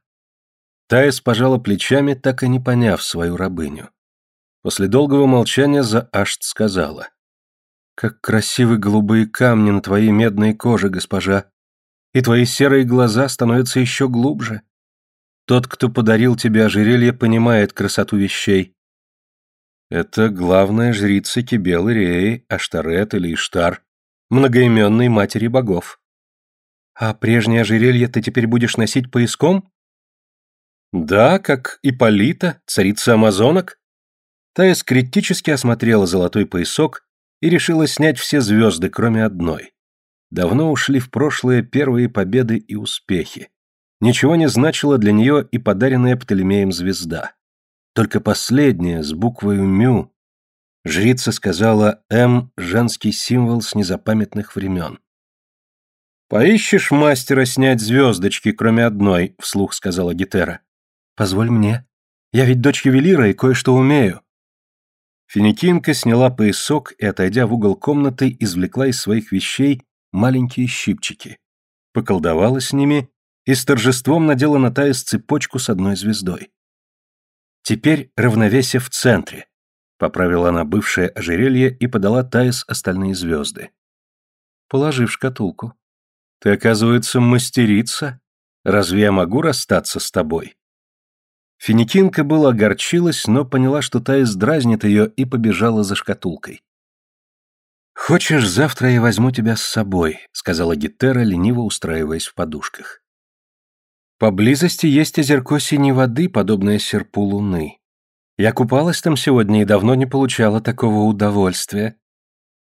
Таис пожала плечами, так и не поняв свою рабыню. После долгого молчания Заашт сказала. «Как красивы голубые камни на твоей медной коже, госпожа, и твои серые глаза становятся еще глубже. Тот, кто подарил тебе ожерелье, понимает красоту вещей. Это главная жрица Кибелы Реи, Аштарет или Иштар, многоименной матери богов. А прежнее ожерелье ты теперь будешь носить пояском? Да, как Иполита, царица амазонок. Таис критически осмотрела золотой поясок и решила снять все звезды, кроме одной. Давно ушли в прошлое первые победы и успехи. Ничего не значила для нее и подаренная Птолемеем звезда. Только последняя, с буквой «мю», жрица сказала «М» — женский символ с незапамятных времен. «Поищешь мастера снять звездочки, кроме одной», — вслух сказала Гетера. «Позволь мне. Я ведь дочь ювелира и кое-что умею». Финикинка сняла поясок и, отойдя в угол комнаты, извлекла из своих вещей маленькие щипчики. Поколдовала с ними и с торжеством надела на Таис цепочку с одной звездой. «Теперь равновесие в центре», — поправила она бывшее ожерелье и подала Таис остальные звезды. «Положи в шкатулку. Ты, оказывается, мастерица. Разве я могу расстаться с тобой?» Финикинка была огорчилась, но поняла, что Таис дразнит ее, и побежала за шкатулкой. «Хочешь, завтра я возьму тебя с собой», — сказала Гетера, лениво устраиваясь в подушках. «Поблизости есть озерко синей воды, подобное серпу луны. Я купалась там сегодня и давно не получала такого удовольствия».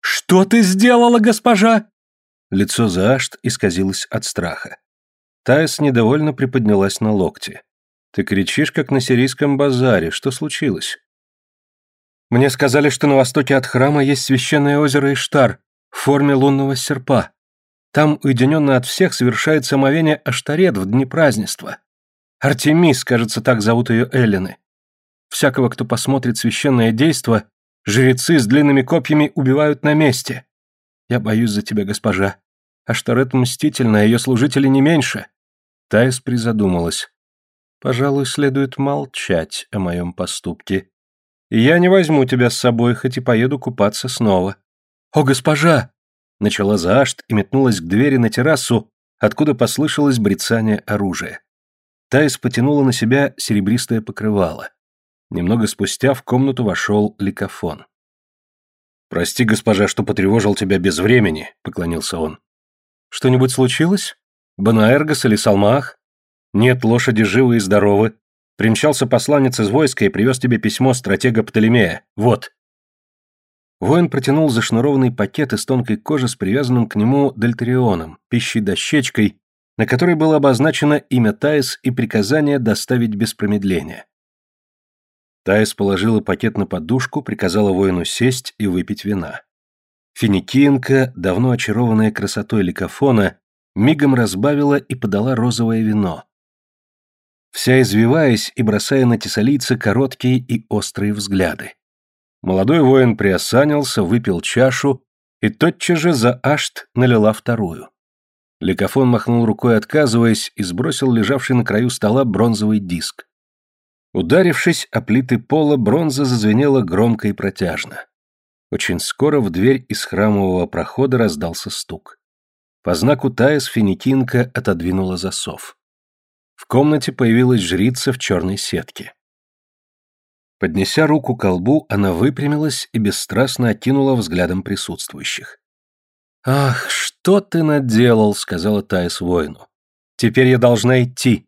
«Что ты сделала, госпожа?» Лицо Заашт исказилось от страха. Таис недовольно приподнялась на локте. Ты кричишь, как на сирийском базаре. Что случилось? Мне сказали, что на востоке от храма есть священное озеро Иштар в форме лунного серпа. Там, уединенно от всех, совершается омовение Аштарет в дни празднества. Артемис, кажется, так зовут ее Эллины. Всякого, кто посмотрит священное действо, жрецы с длинными копьями убивают на месте. Я боюсь за тебя, госпожа. Аштарет мстительна, ее служители не меньше. Таис призадумалась. Пожалуй, следует молчать о моем поступке. я не возьму тебя с собой, хоть и поеду купаться снова. О, госпожа! Начала Заашт и метнулась к двери на террасу, откуда послышалось брецание оружия. Таис потянула на себя серебристое покрывало. Немного спустя в комнату вошел ликофон. «Прости, госпожа, что потревожил тебя без времени», — поклонился он. «Что-нибудь случилось? Банаэргос или Салмах?» Нет, лошади живы и здоровы. Примчался посланец из войска и привез тебе письмо стратега Птолемея. Вот». Воин протянул зашнурованный пакет из тонкой кожи с привязанным к нему дельтарионом, пищей-дощечкой, на которой было обозначено имя Таис и приказание доставить без промедления. Таис положила пакет на подушку, приказала воину сесть и выпить вина. Финикиенко, давно очарованная красотой ликофона, мигом разбавила и подала розовое вино. Вся извиваясь и бросая на тессалийца короткие и острые взгляды. Молодой воин приосанился, выпил чашу и тотчас же за ашт налила вторую. Ликофон махнул рукой, отказываясь, и сбросил лежавший на краю стола бронзовый диск. Ударившись о плиты пола, бронза зазвенела громко и протяжно. Очень скоро в дверь из храмового прохода раздался стук. По знаку Таис Финикинка отодвинула засов. В комнате появилась жрица в черной сетке. Поднеся руку к колбу, она выпрямилась и бесстрастно окинула взглядом присутствующих. «Ах, что ты наделал!» — сказала Таис воину. «Теперь я должна идти!»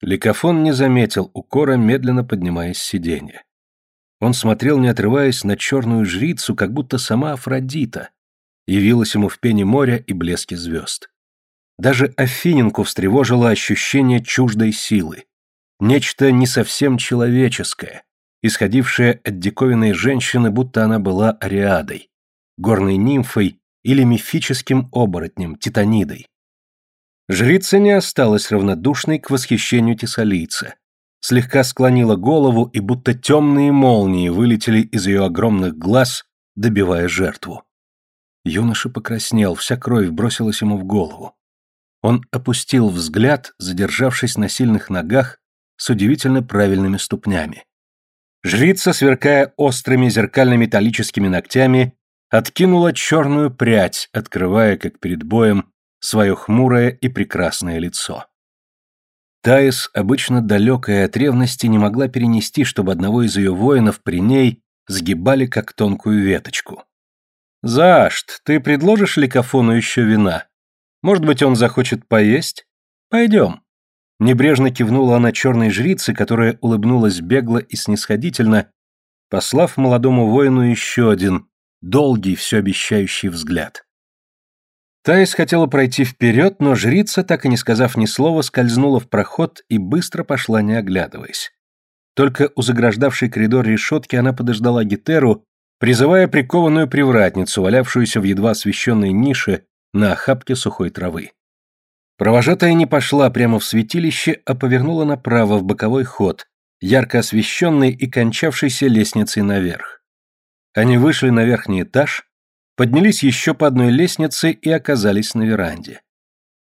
Ликофон не заметил укора, медленно поднимаясь с сиденья. Он смотрел, не отрываясь, на черную жрицу, как будто сама Афродита, явилась ему в пене моря и блеске звезд. Даже Афиненку встревожило ощущение чуждой силы. Нечто не совсем человеческое, исходившее от диковинной женщины, будто она была ариадой, горной нимфой или мифическим оборотнем, титанидой. Жрица не осталась равнодушной к восхищению тессалийца, слегка склонила голову, и будто темные молнии вылетели из ее огромных глаз, добивая жертву. Юноша покраснел, вся кровь бросилась ему в голову. Он опустил взгляд, задержавшись на сильных ногах с удивительно правильными ступнями. Жрица, сверкая острыми зеркально-металлическими ногтями, откинула черную прядь, открывая, как перед боем, свое хмурое и прекрасное лицо. Таис, обычно далекая от ревности, не могла перенести, чтобы одного из ее воинов при ней сгибали как тонкую веточку. «Зашт, ты предложишь Ликофону еще вина? Может быть, он захочет поесть? Пойдем». Небрежно кивнула она черной жрице, которая улыбнулась бегло и снисходительно, послав молодому воину еще один, долгий, все обещающий взгляд. Таис хотела пройти вперед, но жрица, так и не сказав ни слова, скользнула в проход и быстро пошла, не оглядываясь. Только у заграждавшей коридор решетки она подождала Гетеру, призывая прикованную привратницу, валявшуюся в едва освещенной нише на охапке сухой травы. Провожатая не пошла прямо в святилище, а повернула направо в боковой ход, ярко освещенный и кончавшийся лестницей наверх. Они вышли на верхний этаж, поднялись еще по одной лестнице и оказались на веранде.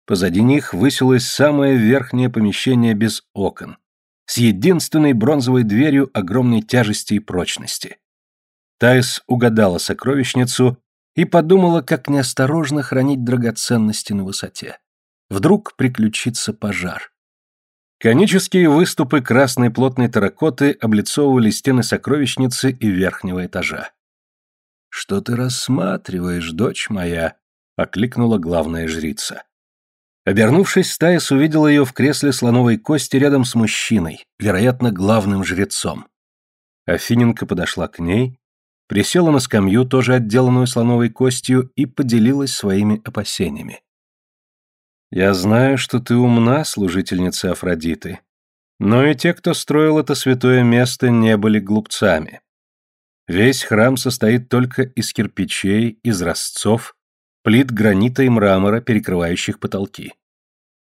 Позади них высилось самое верхнее помещение без окон, с единственной бронзовой дверью огромной тяжести и прочности. Тайс угадала сокровищницу и подумала, как неосторожно хранить драгоценности на высоте. Вдруг приключится пожар. Конические выступы красной плотной таракоты облицовывали стены сокровищницы и верхнего этажа. «Что ты рассматриваешь, дочь моя?» — окликнула главная жрица. Обернувшись, Стаис увидела ее в кресле слоновой кости рядом с мужчиной, вероятно, главным жрецом. Афиненко подошла к ней, присела на скамью, тоже отделанную слоновой костью, и поделилась своими опасениями. «Я знаю, что ты умна, служительница Афродиты, но и те, кто строил это святое место, не были глупцами. Весь храм состоит только из кирпичей, из разцов, плит гранита и мрамора, перекрывающих потолки.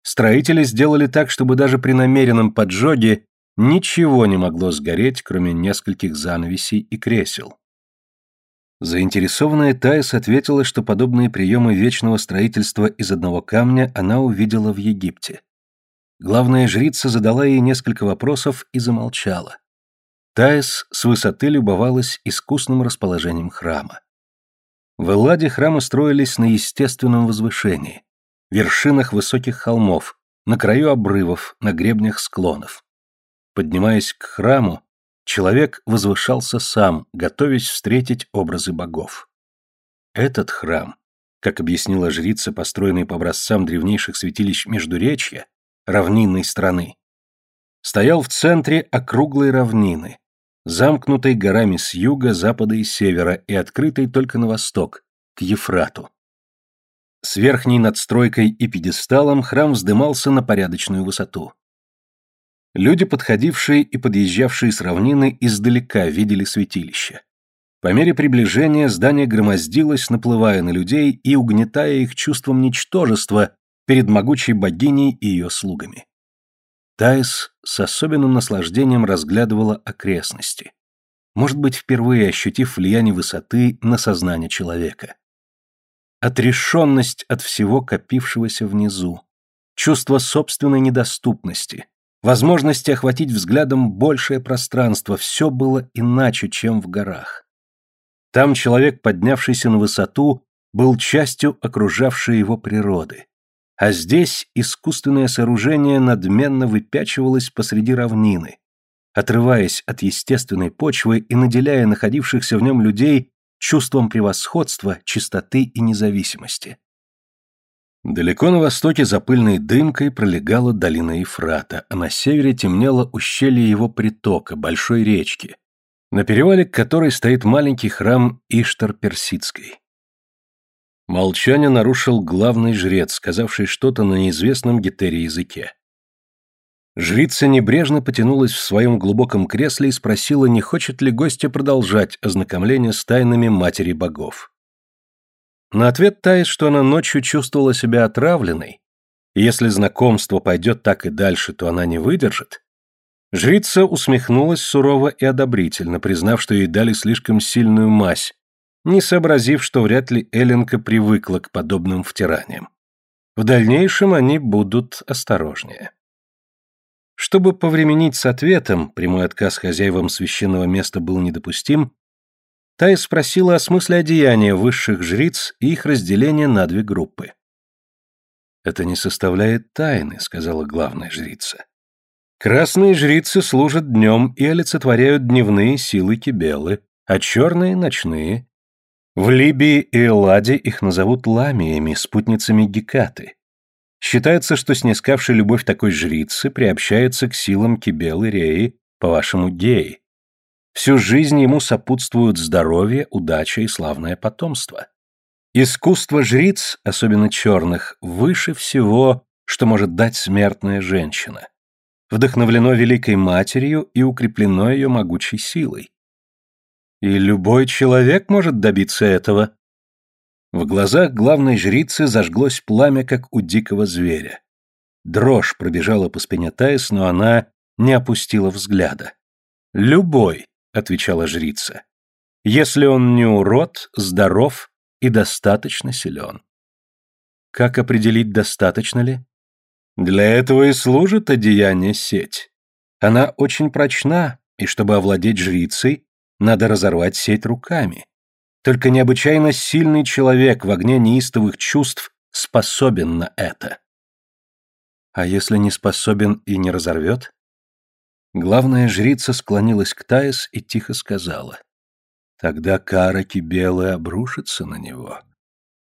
Строители сделали так, чтобы даже при намеренном поджоге ничего не могло сгореть, кроме нескольких занавесей и кресел. Заинтересованная Таис ответила, что подобные приемы вечного строительства из одного камня она увидела в Египте. Главная жрица задала ей несколько вопросов и замолчала. Таис с высоты любовалась искусным расположением храма. В Элладе храмы строились на естественном возвышении, вершинах высоких холмов, на краю обрывов, на гребнях склонов. Поднимаясь к храму, человек возвышался сам, готовясь встретить образы богов. Этот храм, как объяснила жрица, построенный по образцам древнейших святилищ Междуречья, равнинной страны, стоял в центре округлой равнины, замкнутой горами с юга, запада и севера и открытой только на восток, к Ефрату. С верхней надстройкой и пьедесталом храм вздымался на порядочную высоту. Люди, подходившие и подъезжавшие с равнины, издалека видели святилище. По мере приближения здание громоздилось, наплывая на людей и угнетая их чувством ничтожества перед могучей богиней и ее слугами. Таис с особенным наслаждением разглядывала окрестности. Может быть, впервые ощутив влияние высоты на сознание человека. Отрешенность от всего копившегося внизу, чувство собственной недоступности, возможности охватить взглядом большее пространство, все было иначе, чем в горах. Там человек, поднявшийся на высоту, был частью окружавшей его природы. А здесь искусственное сооружение надменно выпячивалось посреди равнины, отрываясь от естественной почвы и наделяя находившихся в нем людей чувством превосходства, чистоты и независимости. Далеко на востоке за пыльной дымкой пролегала долина Ефрата, а на севере темнело ущелье его притока, большой речки, на перевале к которой стоит маленький храм Иштар-Персидской. Молчание нарушил главный жрец, сказавший что-то на неизвестном гетере языке. Жрица небрежно потянулась в своем глубоком кресле и спросила, не хочет ли гостья продолжать ознакомление с тайнами матери богов. На ответ тает, что она ночью чувствовала себя отравленной, и если знакомство пойдет так и дальше, то она не выдержит. Жрица усмехнулась сурово и одобрительно, признав, что ей дали слишком сильную мазь, не сообразив, что вряд ли Эленка привыкла к подобным втираниям. В дальнейшем они будут осторожнее. Чтобы повременить с ответом, прямой отказ хозяевам священного места был недопустим, Тай спросила о смысле одеяния высших жриц и их разделения на две группы. «Это не составляет тайны», — сказала главная жрица. «Красные жрицы служат днем и олицетворяют дневные силы Кибелы, а черные — ночные. В Либии и Элладе их назовут ламиями, спутницами Гекаты. Считается, что снискавший любовь такой жрицы приобщается к силам Кибелы Реи, по-вашему, геи. Всю жизнь ему сопутствуют здоровье, удача и славное потомство. Искусство жриц, особенно черных, выше всего, что может дать смертная женщина. Вдохновлено Великой Матерью и укреплено ее могучей силой. И любой человек может добиться этого. В глазах главной жрицы зажглось пламя, как у дикого зверя. Дрожь пробежала по спине Таис, но она не опустила взгляда. Любой, отвечала жрица. Если он не урод, здоров и достаточно силен. Как определить, достаточно ли? Для этого и служит одеяние сеть. Она очень прочна, и чтобы овладеть жрицей, надо разорвать сеть руками. Только необычайно сильный человек в огне неистовых чувств способен на это. А если не способен и не разорвет? Главная жрица склонилась к Таис и тихо сказала. Тогда кара Кибелы обрушится на него.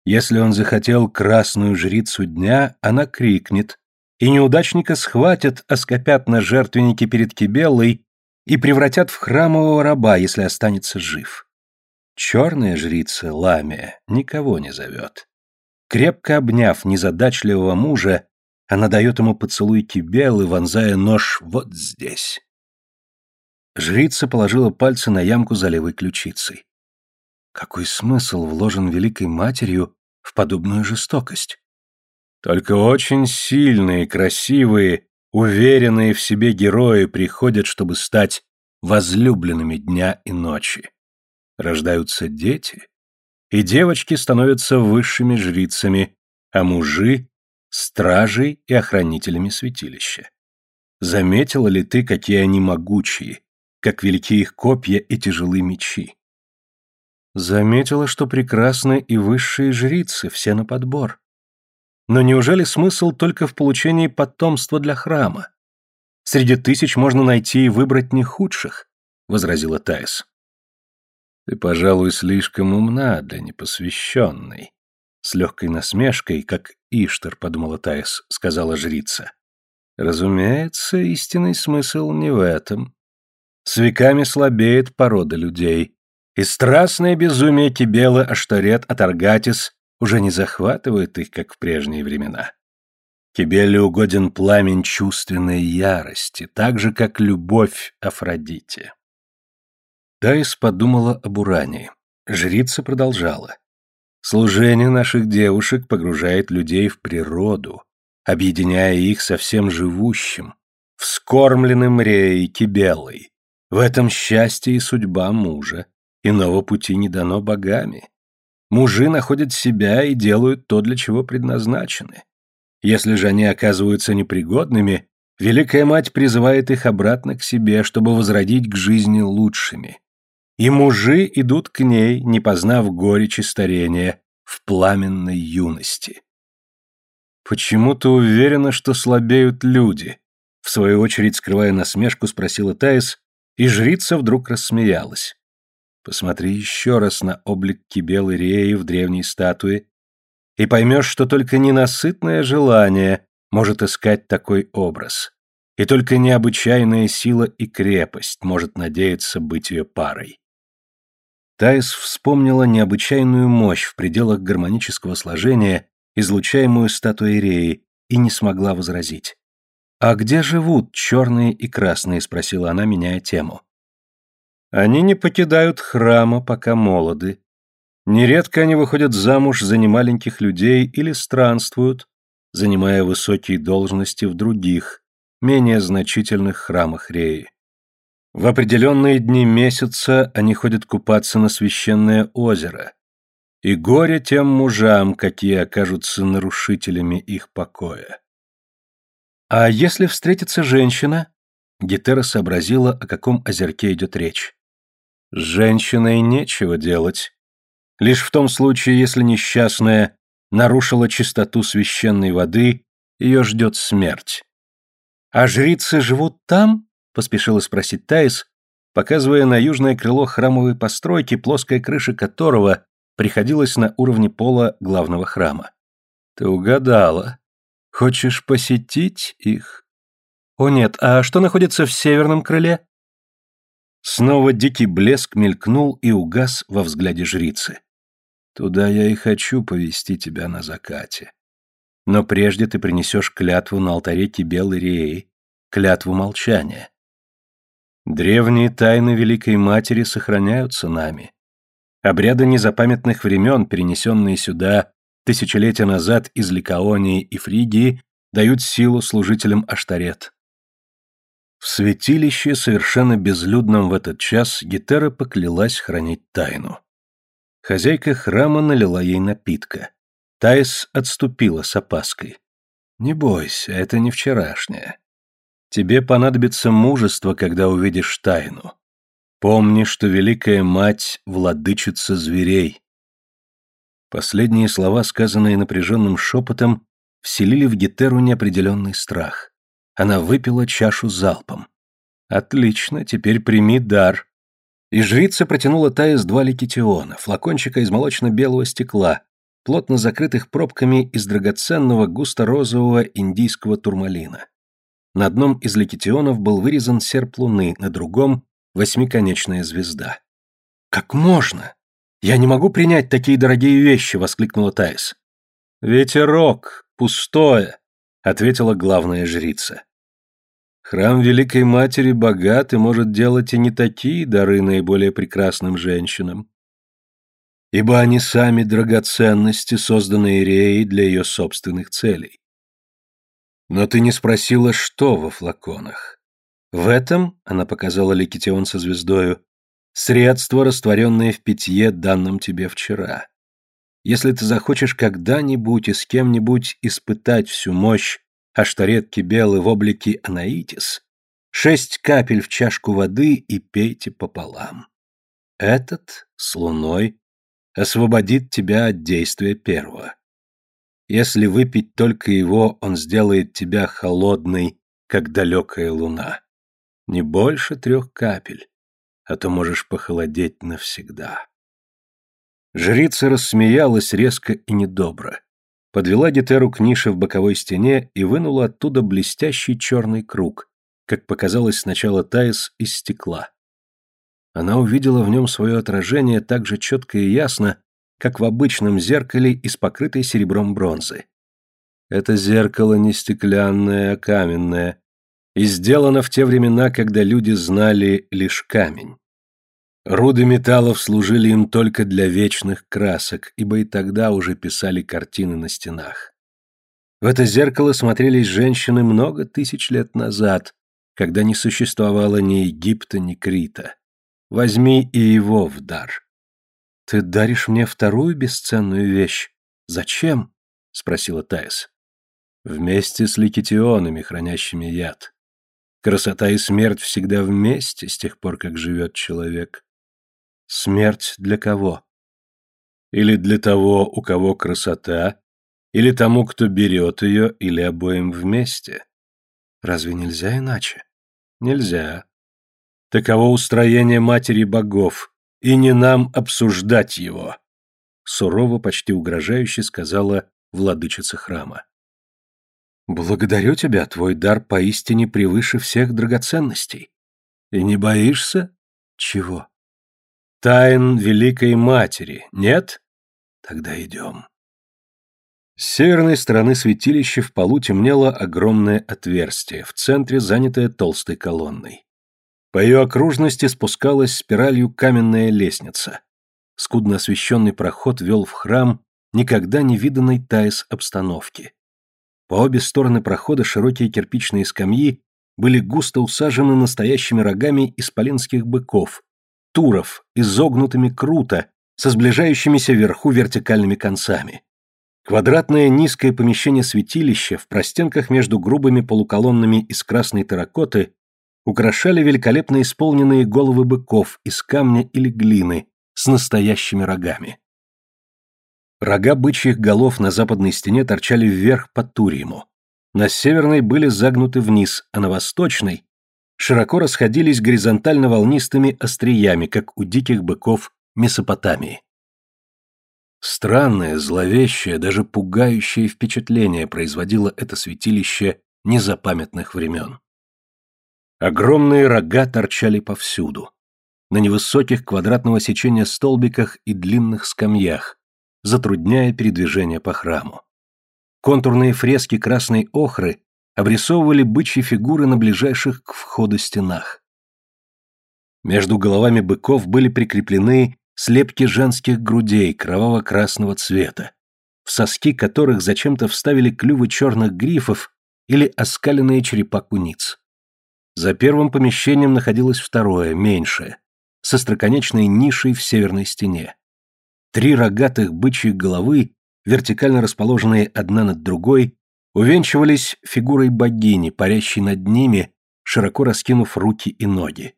Если он захотел красную жрицу дня, она крикнет, и неудачника схватят, оскопят на жертвеннике перед Кибелой и превратят в храмового раба, если останется жив. Черная жрица, Ламия, никого не зовет. Крепко обняв незадачливого мужа, она дает ему поцелуй Кибелы, вонзая нож вот здесь. Жрица положила пальцы на ямку за левой ключицей. Какой смысл вложен Великой Матерью в подобную жестокость? Только очень сильные, красивые, уверенные в себе герои приходят, чтобы стать возлюбленными дня и ночи. Рождаются дети, и девочки становятся высшими жрицами, а мужи стражей и охранителями святилища. Заметила ли ты, какие они могучие, как велики их копья и тяжелы мечи? Заметила, что прекрасны и высшие жрицы, все на подбор. Но неужели смысл только в получении потомства для храма? Среди тысяч можно найти и выбрать не худших, — возразила Таис. Ты, пожалуй, слишком умна для непосвященной. С легкой насмешкой, как Иштар, подумала Таис, сказала жрица. Разумеется, истинный смысл не в этом. С веками слабеет порода людей, и страстное безумие Кибела, Аштарет, Атаргатис уже не захватывает их, как в прежние времена. Кибеле угоден пламень чувственной ярости, так же, как любовь Афродите. Таис подумала об Уране. Жрица продолжала. Служение наших девушек погружает людей в природу, объединяя их со всем живущим, вскормленным Реей Кибелой. В этом счастье и судьба мужа. Иного пути не дано богами. Мужи находят себя и делают то, для чего предназначены. Если же они оказываются непригодными, Великая Мать призывает их обратно к себе, чтобы возродить к жизни лучшими. И мужи идут к ней, не познав горечи старения, в пламенной юности. «Почему ты уверена, что слабеют люди?» В свою очередь, скрывая насмешку, спросила Таис, и жрица вдруг рассмеялась. «Посмотри еще раз на облик Кибелы Реи в древней статуе и поймешь, что только ненасытное желание может искать такой образ, и только необычайная сила и крепость может надеяться быть ее парой. Таис вспомнила необычайную мощь в пределах гармонического сложения, излучаемую статуей Реи, и не смогла возразить. «А где живут черные и красные?» — спросила она, меняя тему. «Они не покидают храма, пока молоды, Нередко они выходят замуж за немаленьких людей или странствуют, занимая высокие должности в других, менее значительных храмах Реи. В определенные дни месяца они ходят купаться на священное озеро. И горе тем мужам, какие окажутся нарушителями их покоя. А если встретится женщина? Гетера сообразила, о каком озерке идет речь. С женщиной нечего делать. Лишь в том случае, если несчастная нарушила чистоту священной воды, ее ждет смерть. «А жрицы живут там?» — поспешила спросить Таис, показывая на южное крыло храмовой постройки, плоская крыша которого приходилась на уровне пола главного храма. «Ты угадала. Хочешь посетить их?» «О нет, а что находится в северном крыле?» Снова дикий блеск мелькнул и угас во взгляде жрицы. Туда я и хочу повести тебя на закате. Но прежде ты принесешь клятву на алтаре Кибелы Реи, клятву молчания. Древние тайны Великой Матери сохраняются нами. Обряды незапамятных времен, перенесенные сюда тысячелетия назад из Ликаонии и Фригии, дают силу служителям Аштарет. В святилище, совершенно безлюдном в этот час, Гетера поклялась хранить тайну. Хозяйка храма налила ей напитка. Таис отступила с опаской. «Не бойся, это не вчерашнее. Тебе понадобится мужество, когда увидишь тайну. Помни, что Великая Мать — владычица зверей». Последние слова, сказанные напряженным шепотом, вселили в Гетеру неопределенный страх. Она выпила чашу залпом. «Отлично, теперь прими дар», и жрица протянула Таис два ликетиона, флакончика из молочно-белого стекла, плотно закрытых пробками из драгоценного густо-розового индийского турмалина. На одном из ликетионов был вырезан серп луны, на другом — восьмиконечная звезда. «Как можно? Я не могу принять такие дорогие вещи!» — воскликнула Таис. «Ветерок, пустое!» — ответила главная жрица. Храм Великой Матери богат и может делать и не такие дары наиболее прекрасным женщинам. Ибо они сами драгоценности, созданные Реей для ее собственных целей. Но ты не спросила, что во флаконах. В этом, она показала Ликитион со звездою, средство, растворенное в питье, данном тебе вчера. Если ты захочешь когда-нибудь и с кем-нибудь испытать всю мощь аштаретки белы в облике Анаитис, шесть капель в чашку воды и пейте пополам. Этот, с луной, освободит тебя от действия первого. Если выпить только его, он сделает тебя холодной, как далекая луна. Не больше трех капель, а то можешь похолодеть навсегда. Жрица рассмеялась резко и недобро подвела Гетеру к нише в боковой стене и вынула оттуда блестящий черный круг, как показалось сначала Таис из стекла. Она увидела в нем свое отражение так же четко и ясно, как в обычном зеркале из покрытой серебром бронзы. Это зеркало не стеклянное, а каменное, и сделано в те времена, когда люди знали лишь камень. Руды металлов служили им только для вечных красок, ибо и тогда уже писали картины на стенах. В это зеркало смотрелись женщины много тысяч лет назад, когда не существовало ни Египта, ни Крита. Возьми и его в дар. Ты даришь мне вторую бесценную вещь. Зачем? спросила Таис. Вместе с ликетионами, хранящими яд. Красота и смерть всегда вместе с тех пор, как живет человек. Смерть для кого? Или для того, у кого красота, или тому, кто берет ее, или обоим вместе. Разве нельзя иначе? Нельзя. Таково устроение матери богов, и не нам обсуждать его. Сурово, почти угрожающе сказала владычица храма. Благодарю тебя, твой дар поистине превыше всех драгоценностей. И не боишься? Чего? Тайн Великой Матери, нет? Тогда идем. С северной стороны святилища в полу темнело огромное отверстие, в центре занятое толстой колонной. По ее окружности спускалась спиралью каменная лестница. Скудно освещенный проход вел в храм никогда не виданной Таис обстановки. По обе стороны прохода широкие кирпичные скамьи были густо усажены настоящими рогами исполинских быков, туров, изогнутыми круто, со сближающимися вверху вертикальными концами. Квадратное низкое помещение святилища в простенках между грубыми полуколоннами из красной терракоты украшали великолепно исполненные головы быков из камня или глины с настоящими рогами. Рога бычьих голов на западной стене торчали вверх по туриему. На северной были загнуты вниз, а на восточной широко расходились горизонтально волнистыми остриями, как у диких быков Месопотамии. Странное, зловещее, даже пугающее впечатление производило это святилище незапамятных времен. Огромные рога торчали повсюду. На невысоких квадратного сечения столбиках и длинных скамьях, затрудняя передвижение по храму. Контурные фрески красной охры обрисовывали бычьи фигуры на ближайших к входу стенах. Между головами быков были прикреплены слепки женских грудей кроваво-красного цвета, в соски которых зачем-то вставили клювы черных грифов или оскаленные черепа куниц. За первым помещением находилось второе, меньшее, со строконечной нишей в северной стене. Три рогатых бычьих головы, вертикально расположенные одна над другой, увенчивались фигурой богини, парящей над ними, широко раскинув руки и ноги.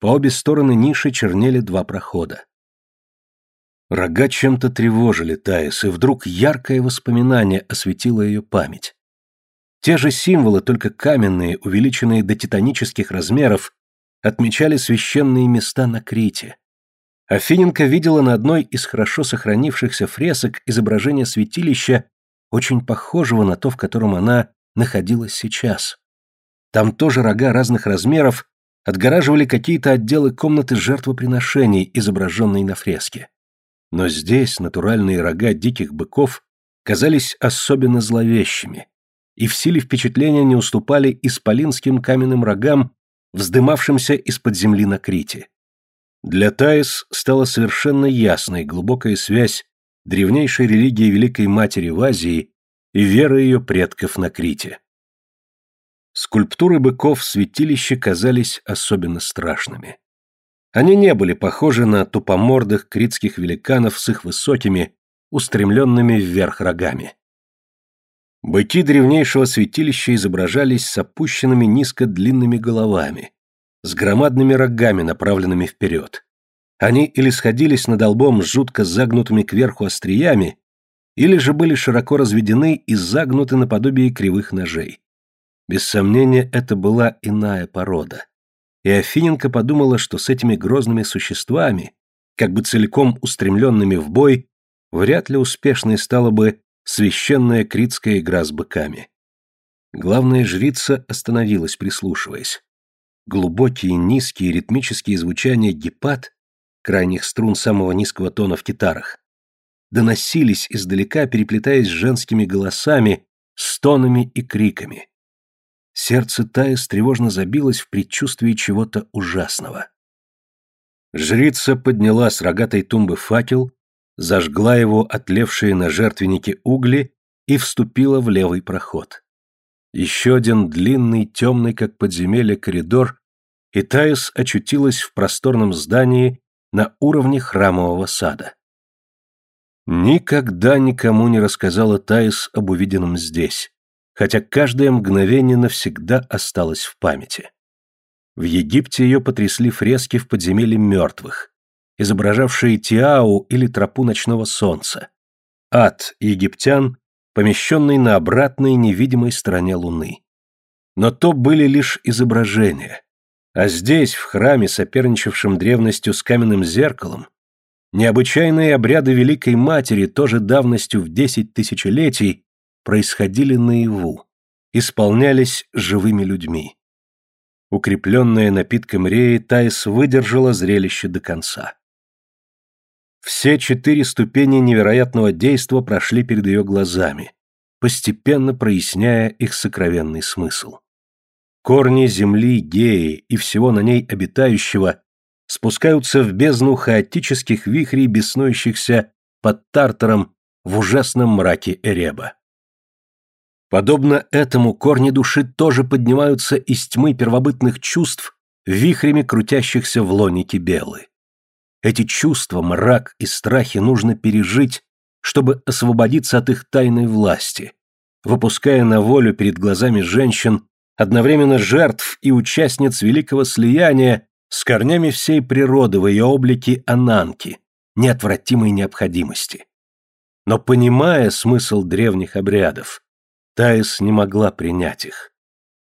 По обе стороны ниши чернели два прохода. Рога чем-то тревожили Таис, и вдруг яркое воспоминание осветило ее память. Те же символы, только каменные, увеличенные до титанических размеров, отмечали священные места на Крите. Афиненко видела на одной из хорошо сохранившихся фресок изображение святилища, очень похожего на то, в котором она находилась сейчас. Там тоже рога разных размеров отгораживали какие-то отделы комнаты жертвоприношений, изображенные на фреске. Но здесь натуральные рога диких быков казались особенно зловещими, и в силе впечатления не уступали исполинским каменным рогам, вздымавшимся из-под земли на Крите. Для Таис стала совершенно ясной глубокая связь древнейшей религии Великой Матери в Азии и веры ее предков на Крите. Скульптуры быков в святилище казались особенно страшными. Они не были похожи на тупомордых критских великанов с их высокими, устремленными вверх рогами. Быки древнейшего святилища изображались с опущенными низко длинными головами, с громадными рогами, направленными вперед. Они или сходились над лбом с жутко загнутыми кверху остриями, или же были широко разведены и загнуты наподобие кривых ножей. Без сомнения, это была иная порода. И Афиненко подумала, что с этими грозными существами, как бы целиком устремленными в бой, вряд ли успешной стала бы священная критская игра с быками. Главная жрица остановилась, прислушиваясь. Глубокие, низкие, ритмические звучания гепат, крайних струн самого низкого тона в китарах, доносились издалека, переплетаясь с женскими голосами, стонами и криками. Сердце Таис тревожно забилось в предчувствии чего-то ужасного. Жрица подняла с рогатой тумбы факел, зажгла его отлевшие на жертвеннике угли и вступила в левый проход. Еще один длинный, темный, как подземелье, коридор, и Таис очутилась в просторном здании на уровне храмового сада. Никогда никому не рассказала Таис об увиденном здесь, хотя каждое мгновение навсегда осталось в памяти. В Египте ее потрясли фрески в подземелье мертвых, изображавшие Тиау или тропу ночного солнца. Ад египтян, помещенный на обратной невидимой стороне Луны. Но то были лишь изображения. А здесь, в храме, соперничавшем древностью с каменным зеркалом, необычайные обряды Великой Матери, тоже давностью в десять тысячелетий, происходили наяву, исполнялись живыми людьми. Укрепленная напитком Реи, Таис выдержала зрелище до конца. Все четыре ступени невероятного действа прошли перед ее глазами, постепенно проясняя их сокровенный смысл. Корни земли, геи и всего на ней обитающего спускаются в бездну хаотических вихрей, беснующихся под Тартаром в ужасном мраке Эреба. Подобно этому корни души тоже поднимаются из тьмы первобытных чувств, вихрями крутящихся в лонике белы. Эти чувства, мрак и страхи нужно пережить, чтобы освободиться от их тайной власти, выпуская на волю перед глазами женщин одновременно жертв и участниц великого слияния с корнями всей природы в ее облике Ананки, неотвратимой необходимости. Но понимая смысл древних обрядов, Таис не могла принять их.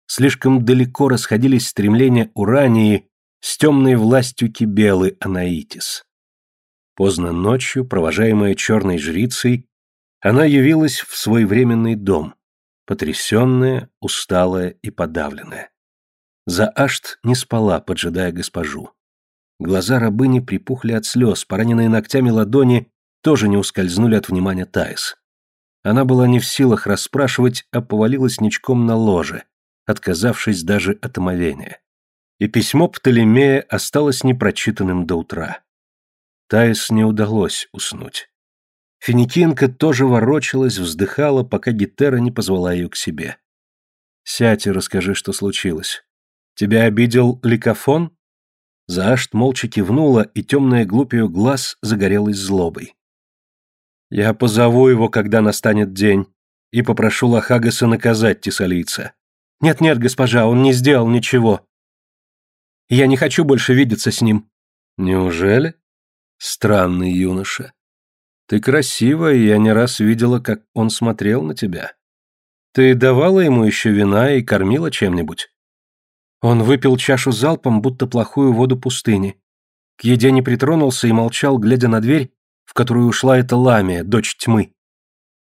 Слишком далеко расходились стремления Урании с темной властью Кибелы Анаитис. Поздно ночью, провожаемая черной жрицей, она явилась в свой временный дом, потрясенная, усталая и подавленная. Заашт не спала, поджидая госпожу. Глаза рабыни припухли от слез, пораненные ногтями ладони тоже не ускользнули от внимания Таис. Она была не в силах расспрашивать, а повалилась ничком на ложе, отказавшись даже от омовения. И письмо Птолемея осталось непрочитанным до утра. Таис не удалось уснуть. Финикинка тоже ворочалась, вздыхала, пока Гетера не позвала ее к себе. «Сядь и расскажи, что случилось. Тебя обидел ликофон?» Заашт молча кивнула, и темная глупь ее глаз загорелась злобой. Я позову его, когда настанет день, и попрошу Лохагаса наказать тесалийца. Нет-нет, госпожа, он не сделал ничего. Я не хочу больше видеться с ним. Неужели? Странный юноша. Ты красивая, и я не раз видела, как он смотрел на тебя. Ты давала ему еще вина и кормила чем-нибудь? Он выпил чашу залпом, будто плохую воду пустыни. К еде не притронулся и молчал, глядя на дверь, в которую ушла эта ламия, дочь тьмы.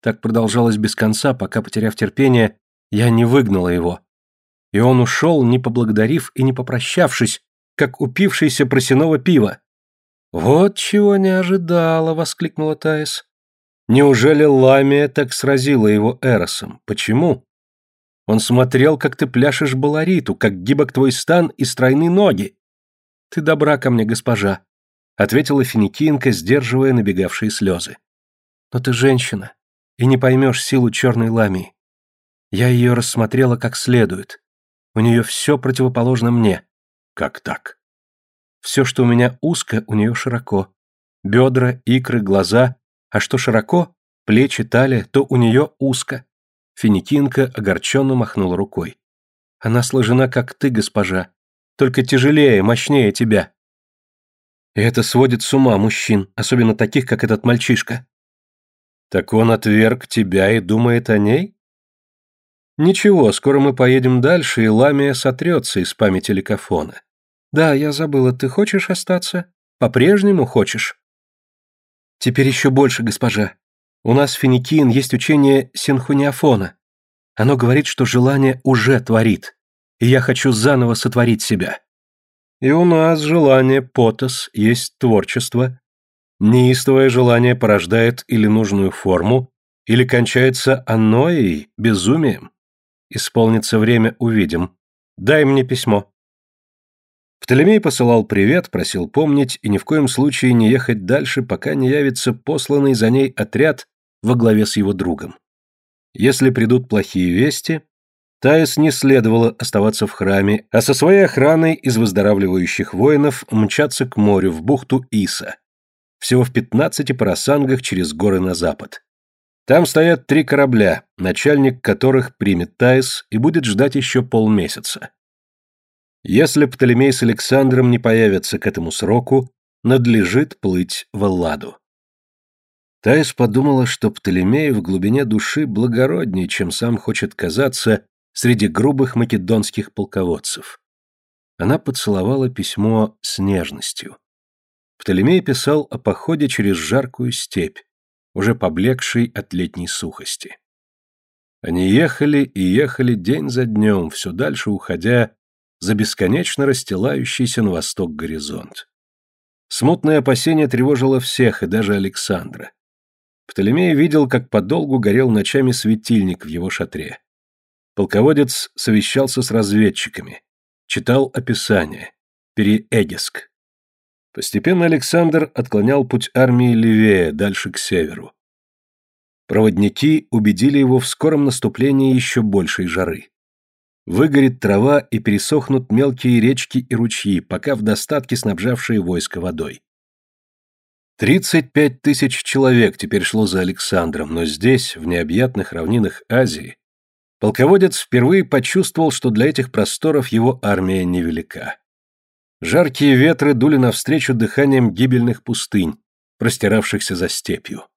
Так продолжалось без конца, пока, потеряв терпение, я не выгнала его. И он ушел, не поблагодарив и не попрощавшись, как упившийся просяного пива. «Вот чего не ожидала!» — воскликнула Таис. «Неужели Ламия так сразила его Эросом? Почему?» Он смотрел, как ты пляшешь балариту, как гибок твой стан и стройны ноги. Ты добра ко мне, госпожа ответила финикинка, сдерживая набегавшие слезы. Но ты женщина, и не поймешь силу черной ламии. Я ее рассмотрела как следует. У нее все противоположно мне. Как так? Все, что у меня узко, у нее широко. Бедра, икры, глаза. А что широко, плечи, талия, то у нее узко. Финикинка огорченно махнула рукой. Она сложена, как ты, госпожа, только тяжелее, мощнее тебя. И это сводит с ума мужчин, особенно таких, как этот мальчишка. Так он отверг тебя и думает о ней? Ничего, скоро мы поедем дальше, и Ламия сотрется из памяти ликофона. Да, я забыла, ты хочешь остаться? По-прежнему хочешь? Теперь еще больше, госпожа. У нас в Финикиен есть учение синхуниофона. Оно говорит, что желание уже творит, и я хочу заново сотворить себя. И у нас желание потос есть творчество. Неистовое желание порождает или нужную форму, Или кончается аноей, безумием? Исполнится время, увидим. Дай мне письмо. Птолемей посылал привет, просил помнить и ни в коем случае не ехать дальше, пока не явится посланный за ней отряд во главе с его другом. Если придут плохие вести, Таис не следовало оставаться в храме, а со своей охраной из выздоравливающих воинов мчаться к морю, в бухту Иса, всего в пятнадцати парасангах через горы на запад. Там стоят три корабля, начальник которых примет Таис и будет ждать еще полмесяца. Если Птолемей с Александром не появятся к этому сроку, надлежит плыть в Элладу. Таис подумала, что Птолемей в глубине души благороднее, чем сам хочет казаться среди грубых македонских полководцев. Она поцеловала письмо с нежностью. Птолемей писал о походе через жаркую степь, уже поблекшей от летней сухости. Они ехали и ехали день за днем, все дальше уходя за бесконечно расстилающийся на восток горизонт. Смутное опасение тревожило всех, и даже Александра. Птолемей видел, как подолгу горел ночами светильник в его шатре. Полководец совещался с разведчиками, читал описание, переэгиск. Постепенно Александр отклонял путь армии левее, дальше к северу. Проводники убедили его в скором наступлении еще большей жары. Выгорит трава и пересохнут мелкие речки и ручьи, пока в достатке снабжавшие войско водой. Тридцать пять тысяч человек теперь шло за Александром, но здесь, в необъятных равнинах Азии, полководец впервые почувствовал, что для этих просторов его армия невелика. Жаркие ветры дули навстречу дыханием гибельных пустынь, простиравшихся за степью.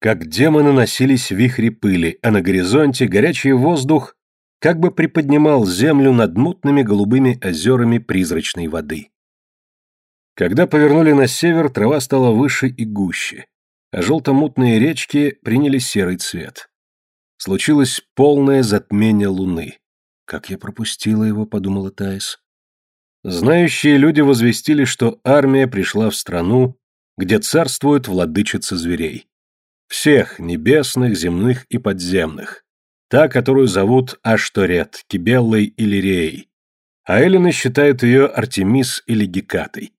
Как демоны носились вихри пыли, а на горизонте горячий воздух как бы приподнимал землю над мутными голубыми озерами призрачной воды. Когда повернули на север, трава стала выше и гуще, а желто-мутные речки приняли серый цвет. Случилось полное затмение луны. «Как я пропустила его», — подумала Таис. Знающие люди возвестили, что армия пришла в страну, где царствуют владычицы зверей. Всех, небесных, земных и подземных. Та, которую зовут Ашторет, Кибеллой или Реей. А Эллины считают ее Артемис или Гекатой.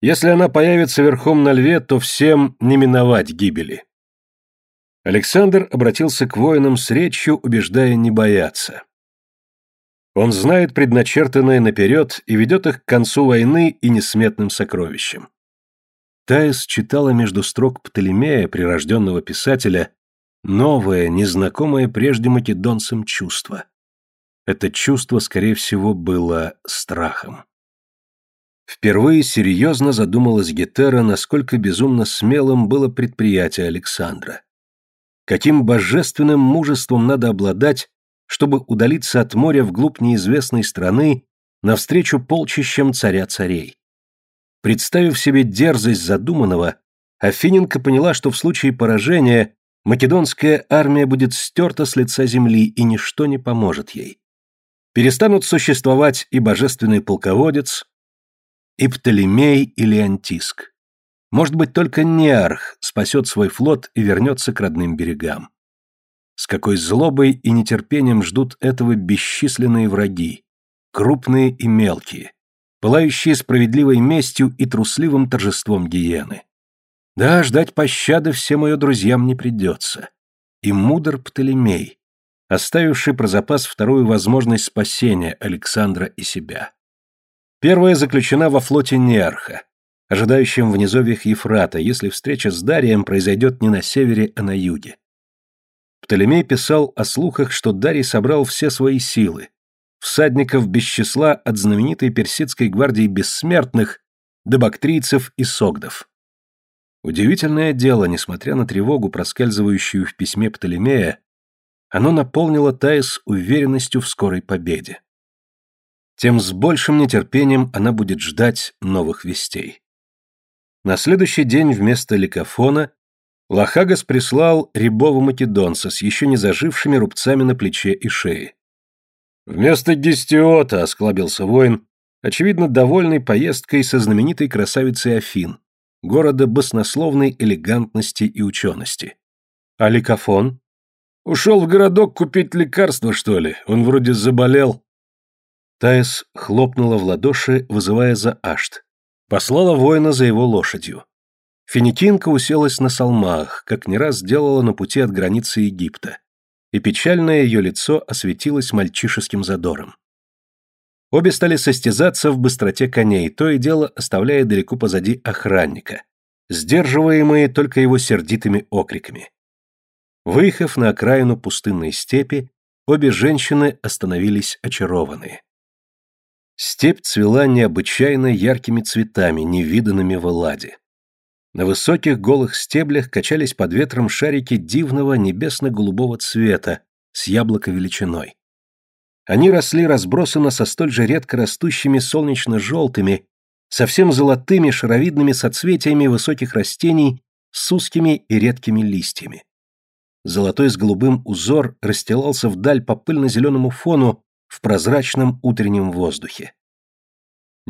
Если она появится верхом на льве, то всем не миновать гибели. Александр обратился к воинам с речью, убеждая не бояться. Он знает предначертанное наперед и ведет их к концу войны и несметным сокровищам. Таис читала между строк Птолемея, прирожденного писателя, новое, незнакомое прежде македонцам чувство. Это чувство, скорее всего, было страхом. Впервые серьезно задумалась Гетера, насколько безумно смелым было предприятие Александра. Каким божественным мужеством надо обладать, чтобы удалиться от моря вглубь неизвестной страны навстречу полчищам царя-царей. Представив себе дерзость задуманного, Афиненко поняла, что в случае поражения македонская армия будет стерта с лица земли, и ничто не поможет ей. Перестанут существовать и божественный полководец, и Птолемей или Антиск. Может быть, только Неарх спасет свой флот и вернется к родным берегам. С какой злобой и нетерпением ждут этого бесчисленные враги, крупные и мелкие, пылающие справедливой местью и трусливым торжеством гиены. Да, ждать пощады всем ее друзьям не придется. И мудр Птолемей, оставивший про запас вторую возможность спасения Александра и себя. Первая заключена во флоте Неарха, ожидающем в низовьях Ефрата, если встреча с Дарием произойдет не на севере, а на юге. Птолемей писал о слухах, что Дарий собрал все свои силы, всадников без числа от знаменитой персидской гвардии бессмертных до бактрийцев и согдов. Удивительное дело, несмотря на тревогу, проскальзывающую в письме Птолемея, оно наполнило Таис уверенностью в скорой победе. Тем с большим нетерпением она будет ждать новых вестей. На следующий день вместо ликофона Лохагас прислал рябого македонца с еще не зажившими рубцами на плече и шее. «Вместо Гестиота», — осклабился воин, очевидно, довольный поездкой со знаменитой красавицей Афин, города баснословной элегантности и учености. А ликофон? Ушел в городок купить лекарство, что ли? Он вроде заболел. Таис хлопнула в ладоши, вызывая за Ашт. Послала воина за его лошадью. Финикинка уселась на салмах, как не раз делала на пути от границы Египта, и печальное ее лицо осветилось мальчишеским задором. Обе стали состязаться в быстроте коней, то и дело оставляя далеко позади охранника, сдерживаемые только его сердитыми окриками. Выехав на окраину пустынной степи, обе женщины остановились очарованные. Степь цвела необычайно яркими цветами, невиданными в Эладе. На высоких голых стеблях качались под ветром шарики дивного небесно-голубого цвета с яблоко величиной. Они росли разбросанно со столь же редко растущими солнечно-желтыми, совсем золотыми шаровидными соцветиями высоких растений с узкими и редкими листьями. Золотой с голубым узор расстилался вдаль по пыльно-зеленому фону в прозрачном утреннем воздухе.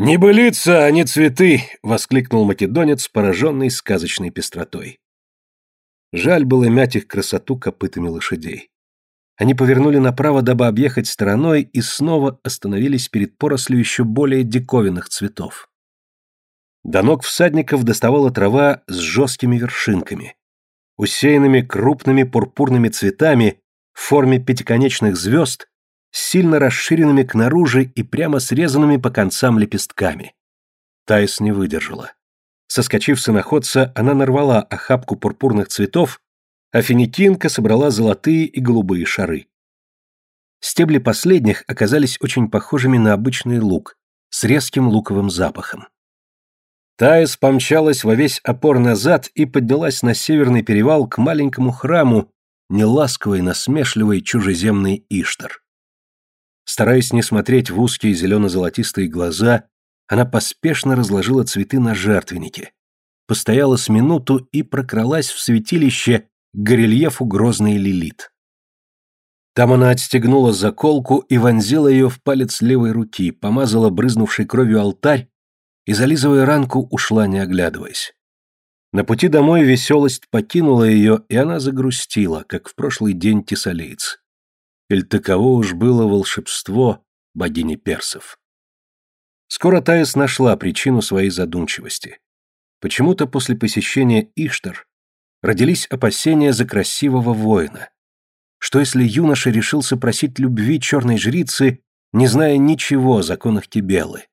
«Не былица, а не цветы!» — воскликнул македонец, пораженный сказочной пестротой. Жаль было мять их красоту копытами лошадей. Они повернули направо, дабы объехать стороной, и снова остановились перед порослью еще более диковинных цветов. До ног всадников доставала трава с жесткими вершинками, усеянными крупными пурпурными цветами в форме пятиконечных звезд сильно расширенными к наружу и прямо срезанными по концам лепестками. Таис не выдержала. Соскочив с иноходца, она нарвала охапку пурпурных цветов, а финикинка собрала золотые и голубые шары. Стебли последних оказались очень похожими на обычный лук, с резким луковым запахом. Таис помчалась во весь опор назад и поднялась на северный перевал к маленькому храму, неласковой, насмешливой, чужеземной Иштар. Стараясь не смотреть в узкие зелено-золотистые глаза, она поспешно разложила цветы на жертвеннике, постояла с минуту и прокралась в святилище к горельефу грозный лилит. Там она отстегнула заколку и вонзила ее в палец левой руки, помазала брызнувшей кровью алтарь и, зализывая ранку, ушла, не оглядываясь. На пути домой веселость покинула ее, и она загрустила, как в прошлый день тесалеец. Иль таково уж было волшебство богини персов. Скоро Таис нашла причину своей задумчивости. Почему-то после посещения Иштар родились опасения за красивого воина. Что если юноша решился просить любви черной жрицы, не зная ничего о законах Тибелы?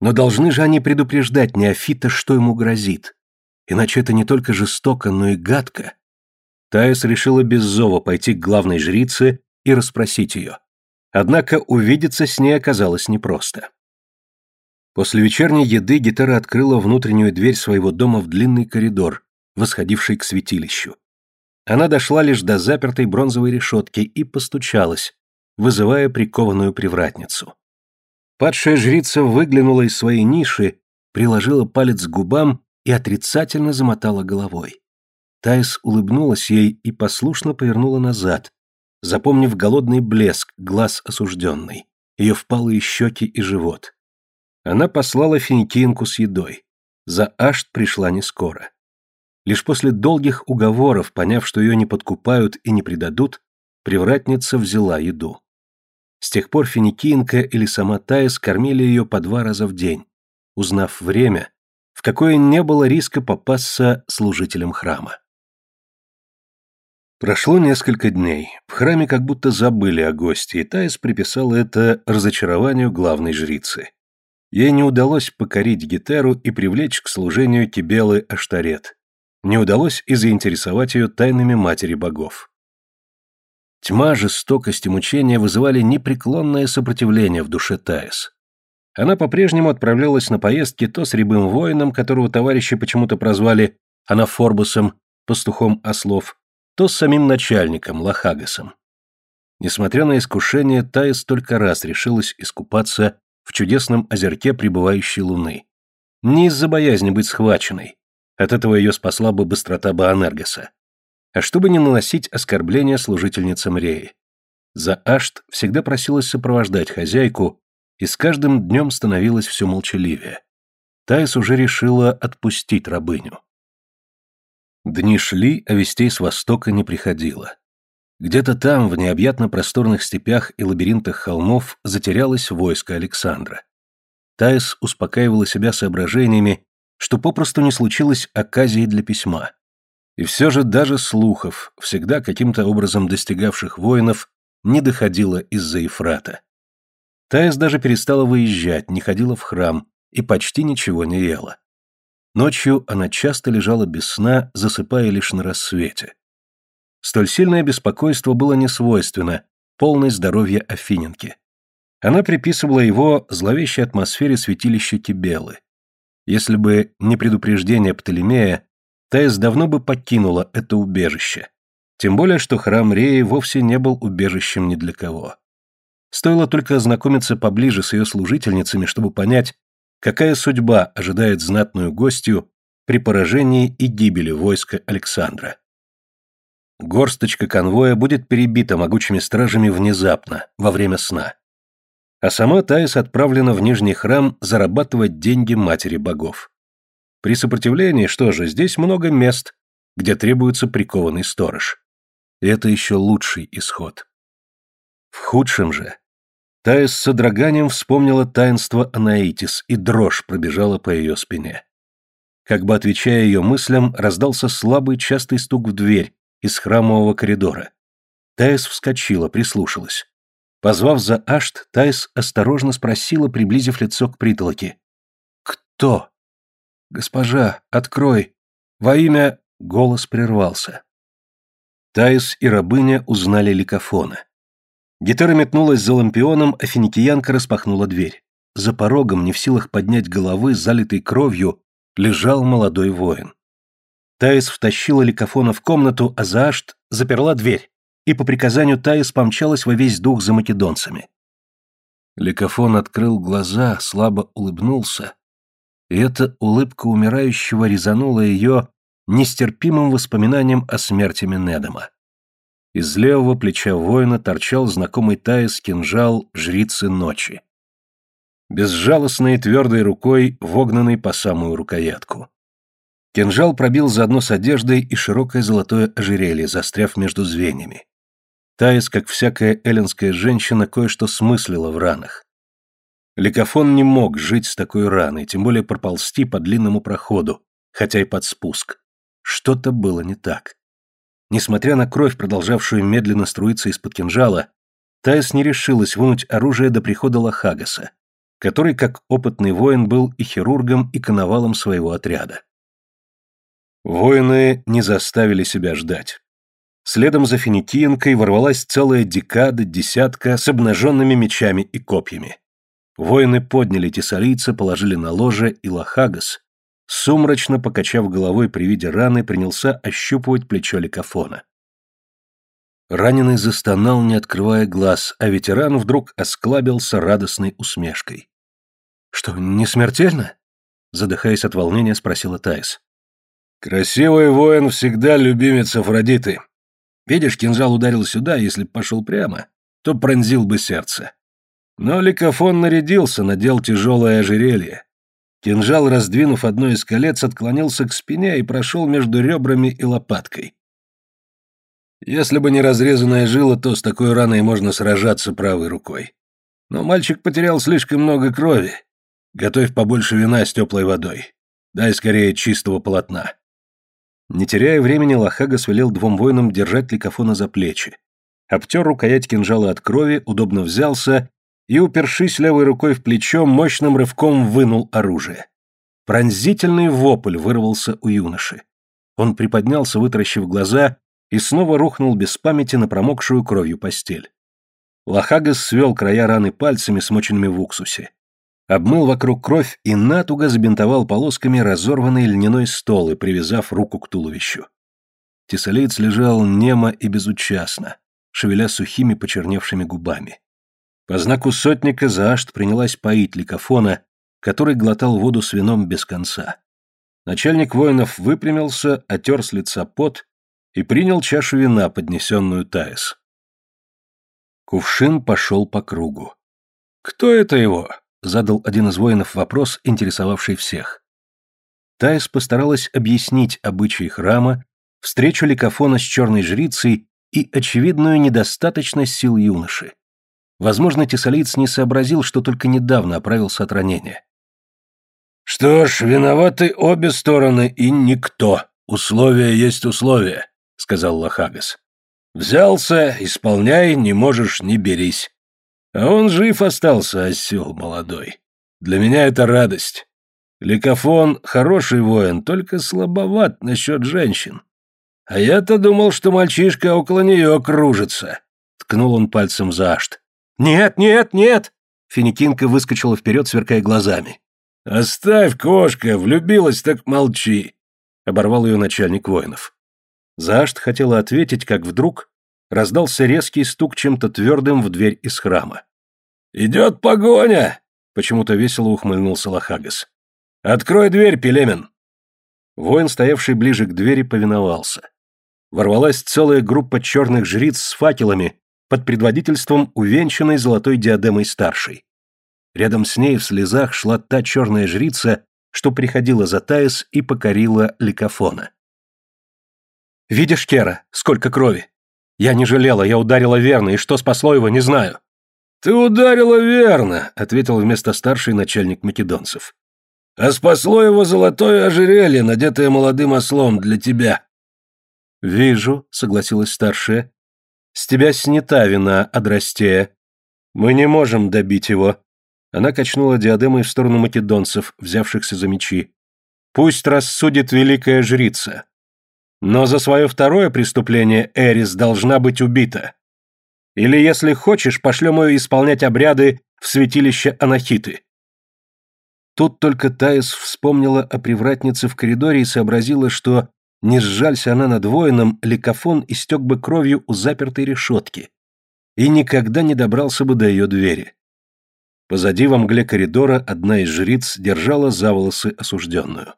Но должны же они предупреждать Неофита, что ему грозит. Иначе это не только жестоко, но и гадко. Таис решила без зова пойти к главной жрице и расспросить ее. Однако увидеться с ней оказалось непросто. После вечерней еды Гитара открыла внутреннюю дверь своего дома в длинный коридор, восходивший к святилищу. Она дошла лишь до запертой бронзовой решетки и постучалась, вызывая прикованную привратницу. Падшая жрица выглянула из своей ниши, приложила палец к губам и отрицательно замотала головой. Тайс улыбнулась ей и послушно повернула назад, запомнив голодный блеск глаз осужденной, ее впалые щеки и живот. Она послала финикинку с едой. За Ашт пришла не скоро. Лишь после долгих уговоров, поняв, что ее не подкупают и не предадут, привратница взяла еду. С тех пор финикинка или сама Таис кормили ее по два раза в день, узнав время, в какое не было риска попасться служителям храма. Прошло несколько дней. В храме как будто забыли о гости, и Таис приписала это разочарованию главной жрицы. Ей не удалось покорить Гетеру и привлечь к служению Кибелы Аштарет. Не удалось и заинтересовать ее тайнами матери богов. Тьма, жестокость и мучения вызывали непреклонное сопротивление в душе Таис. Она по-прежнему отправлялась на поездки то с рябым воином, которого товарищи почему-то прозвали Анафорбусом, пастухом ослов, то с самим начальником, Лохагасом. Несмотря на искушение, Таис только раз решилась искупаться в чудесном озерке пребывающей луны. Не из-за боязни быть схваченной. От этого ее спасла бы быстрота Баанергоса. А чтобы не наносить оскорбления служительницам Реи. За Ашт всегда просилась сопровождать хозяйку, и с каждым днем становилась все молчаливее. Таис уже решила отпустить рабыню. Дни шли, а вестей с востока не приходило. Где-то там, в необъятно просторных степях и лабиринтах холмов, затерялось войско Александра. Таис успокаивала себя соображениями, что попросту не случилось оказии для письма. И все же даже слухов, всегда каким-то образом достигавших воинов, не доходило из-за Ефрата. Таис даже перестала выезжать, не ходила в храм и почти ничего не ела. Ночью она часто лежала без сна, засыпая лишь на рассвете. Столь сильное беспокойство было несвойственно полной здоровья Афиненки. Она приписывала его зловещей атмосфере святилища Кибелы. Если бы не предупреждение Птолемея, Таис давно бы покинула это убежище. Тем более, что храм Реи вовсе не был убежищем ни для кого. Стоило только ознакомиться поближе с ее служительницами, чтобы понять, какая судьба ожидает знатную гостью при поражении и гибели войска Александра. Горсточка конвоя будет перебита могучими стражами внезапно, во время сна. А сама Таис отправлена в Нижний храм зарабатывать деньги матери богов. При сопротивлении, что же, здесь много мест, где требуется прикованный сторож. И это еще лучший исход. В худшем же Таис с содроганием вспомнила таинство Анаитис, и дрожь пробежала по ее спине. Как бы отвечая ее мыслям, раздался слабый частый стук в дверь из храмового коридора. Таис вскочила, прислушалась. Позвав за Ашт, Таис осторожно спросила, приблизив лицо к притолоке. «Кто?» «Госпожа, открой! Во имя...» Голос прервался. Таис и рабыня узнали ликофона. Гитара метнулась за лампионом, а финикиянка распахнула дверь. За порогом, не в силах поднять головы, залитой кровью, лежал молодой воин. Таис втащила ликофона в комнату, а Заашт заперла дверь, и по приказанию Таис помчалась во весь дух за македонцами. Ликофон открыл глаза, слабо улыбнулся, и эта улыбка умирающего резанула ее нестерпимым воспоминанием о смерти Менедома. Из левого плеча воина торчал знакомый Таис кинжал жрицы ночи. Безжалостной твердой рукой, вогнанный по самую рукоятку. Кинжал пробил заодно с одеждой и широкое золотое ожерелье, застряв между звеньями. Таис, как всякая эллинская женщина, кое-что смыслила в ранах. Ликофон не мог жить с такой раной, тем более проползти по длинному проходу, хотя и под спуск. Что-то было не так. Несмотря на кровь, продолжавшую медленно струиться из-под кинжала, Таис не решилась вынуть оружие до прихода Лохагаса, который, как опытный воин, был и хирургом, и коновалом своего отряда. Воины не заставили себя ждать. Следом за финикиенкой ворвалась целая декада, десятка с обнаженными мечами и копьями. Воины подняли тесалийца, положили на ложе, и Лохагас, сумрачно покачав головой при виде раны, принялся ощупывать плечо ликофона. Раненый застонал, не открывая глаз, а ветеран вдруг осклабился радостной усмешкой. «Что, не смертельно?» Задыхаясь от волнения, спросила Тайс. «Красивый воин всегда любимец Афродиты. Видишь, кинжал ударил сюда, если б пошел прямо, то пронзил бы сердце. Но Ликофон нарядился, надел тяжелое ожерелье. Кинжал, раздвинув одно из колец, отклонился к спине и прошел между ребрами и лопаткой. Если бы не разрезанная жила, то с такой раной можно сражаться правой рукой. Но мальчик потерял слишком много крови. Готовь побольше вина с теплой водой. Дай скорее чистого полотна. Не теряя времени, Лохага свелел двум воинам держать Ликофона за плечи. Обтер рукоять кинжала от крови, удобно взялся и, упершись левой рукой в плечо, мощным рывком вынул оружие. Пронзительный вопль вырвался у юноши. Он приподнялся, вытаращив глаза, и снова рухнул без памяти на промокшую кровью постель. Лохагас свел края раны пальцами, смоченными в уксусе. Обмыл вокруг кровь и натуго забинтовал полосками разорванный льняной стол и привязав руку к туловищу. Тесалиец лежал немо и безучастно, шевеля сухими почерневшими губами. По знаку сотника Заашт принялась поить ликофона, который глотал воду с вином без конца. Начальник воинов выпрямился, отер с лица пот и принял чашу вина, поднесенную Таис. Кувшин пошел по кругу. «Кто это его?» — задал один из воинов вопрос, интересовавший всех. Таис постаралась объяснить обычаи храма, встречу Ликофона с черной жрицей и очевидную недостаточность сил юноши. Возможно, Тесалиц не сообразил, что только недавно оправился от ранения. «Что ж, виноваты обе стороны и никто. Условия есть условия», — сказал Лохагас. «Взялся, исполняй, не можешь, не берись. А он жив остался, осел молодой. Для меня это радость. Ликофон хороший воин, только слабоват насчет женщин. А я-то думал, что мальчишка около нее кружится. Ткнул он пальцем за ашт. «Нет, нет, нет!» Финикинка выскочила вперед, сверкая глазами. «Оставь, кошка, влюбилась, так молчи!» Оборвал ее начальник воинов. Заашт хотела ответить, как вдруг раздался резкий стук чем-то твердым в дверь из храма. «Идет погоня!» — почему-то весело ухмыльнулся Лохагас. «Открой дверь, Пелемен!» Воин, стоявший ближе к двери, повиновался. Ворвалась целая группа черных жриц с факелами под предводительством увенчанной золотой диадемой старшей. Рядом с ней в слезах шла та черная жрица, что приходила за Таис и покорила Ликофона. «Видишь, Кера, сколько крови? Я не жалела, я ударила верно, и что спасло его, не знаю». «Ты ударила верно», — ответил вместо старший начальник македонцев. «А спасло его золотое ожерелье, надетое молодым ослом для тебя». «Вижу», — согласилась старшая. «С тебя снята вина, Адрастея. Мы не можем добить его». Она качнула диадемой в сторону македонцев, взявшихся за мечи. «Пусть рассудит великая жрица. Но за свое второе преступление Эрис должна быть убита. Или, если хочешь, пошлем ее исполнять обряды в святилище Анахиты». Тут только Таис вспомнила о привратнице в коридоре и сообразила, что, не сжалься она над воином, ликофон истек бы кровью у запертой решетки и никогда не добрался бы до ее двери. Позади во мгле коридора одна из жриц держала за волосы осужденную.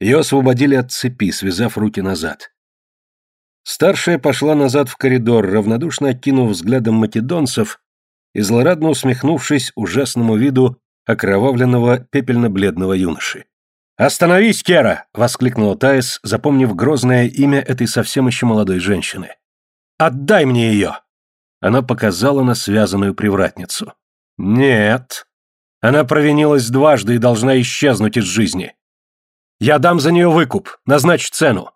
Ее освободили от цепи, связав руки назад. Старшая пошла назад в коридор, равнодушно окинув взглядом македонцев и злорадно усмехнувшись ужасному виду окровавленного пепельно-бледного юноши. «Остановись, Кера!» — воскликнула Таис, запомнив грозное имя этой совсем еще молодой женщины. «Отдай мне ее!» Она показала на связанную привратницу. «Нет. Она провинилась дважды и должна исчезнуть из жизни. Я дам за нее выкуп, назначь цену».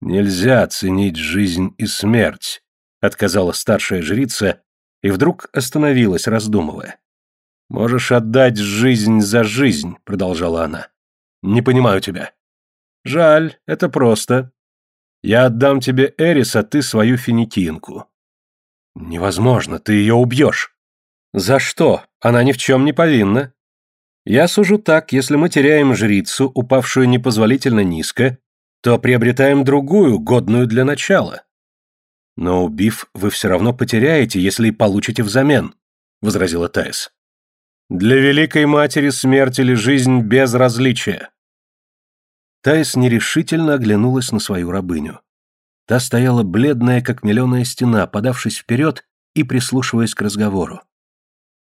«Нельзя ценить жизнь и смерть», — отказала старшая жрица и вдруг остановилась, раздумывая. «Можешь отдать жизнь за жизнь», — продолжала она. «Не понимаю тебя». «Жаль, это просто. Я отдам тебе Эрис, а ты свою финикинку». «Невозможно, ты ее убьешь». «За что? Она ни в чем не повинна». «Я сужу так, если мы теряем жрицу, упавшую непозволительно низко, то приобретаем другую, годную для начала». «Но убив, вы все равно потеряете, если получите взамен», — возразила Таис. Для Великой Матери смерть или жизнь без различия. Таис нерешительно оглянулась на свою рабыню. Та стояла бледная, как миллионная стена, подавшись вперед и прислушиваясь к разговору.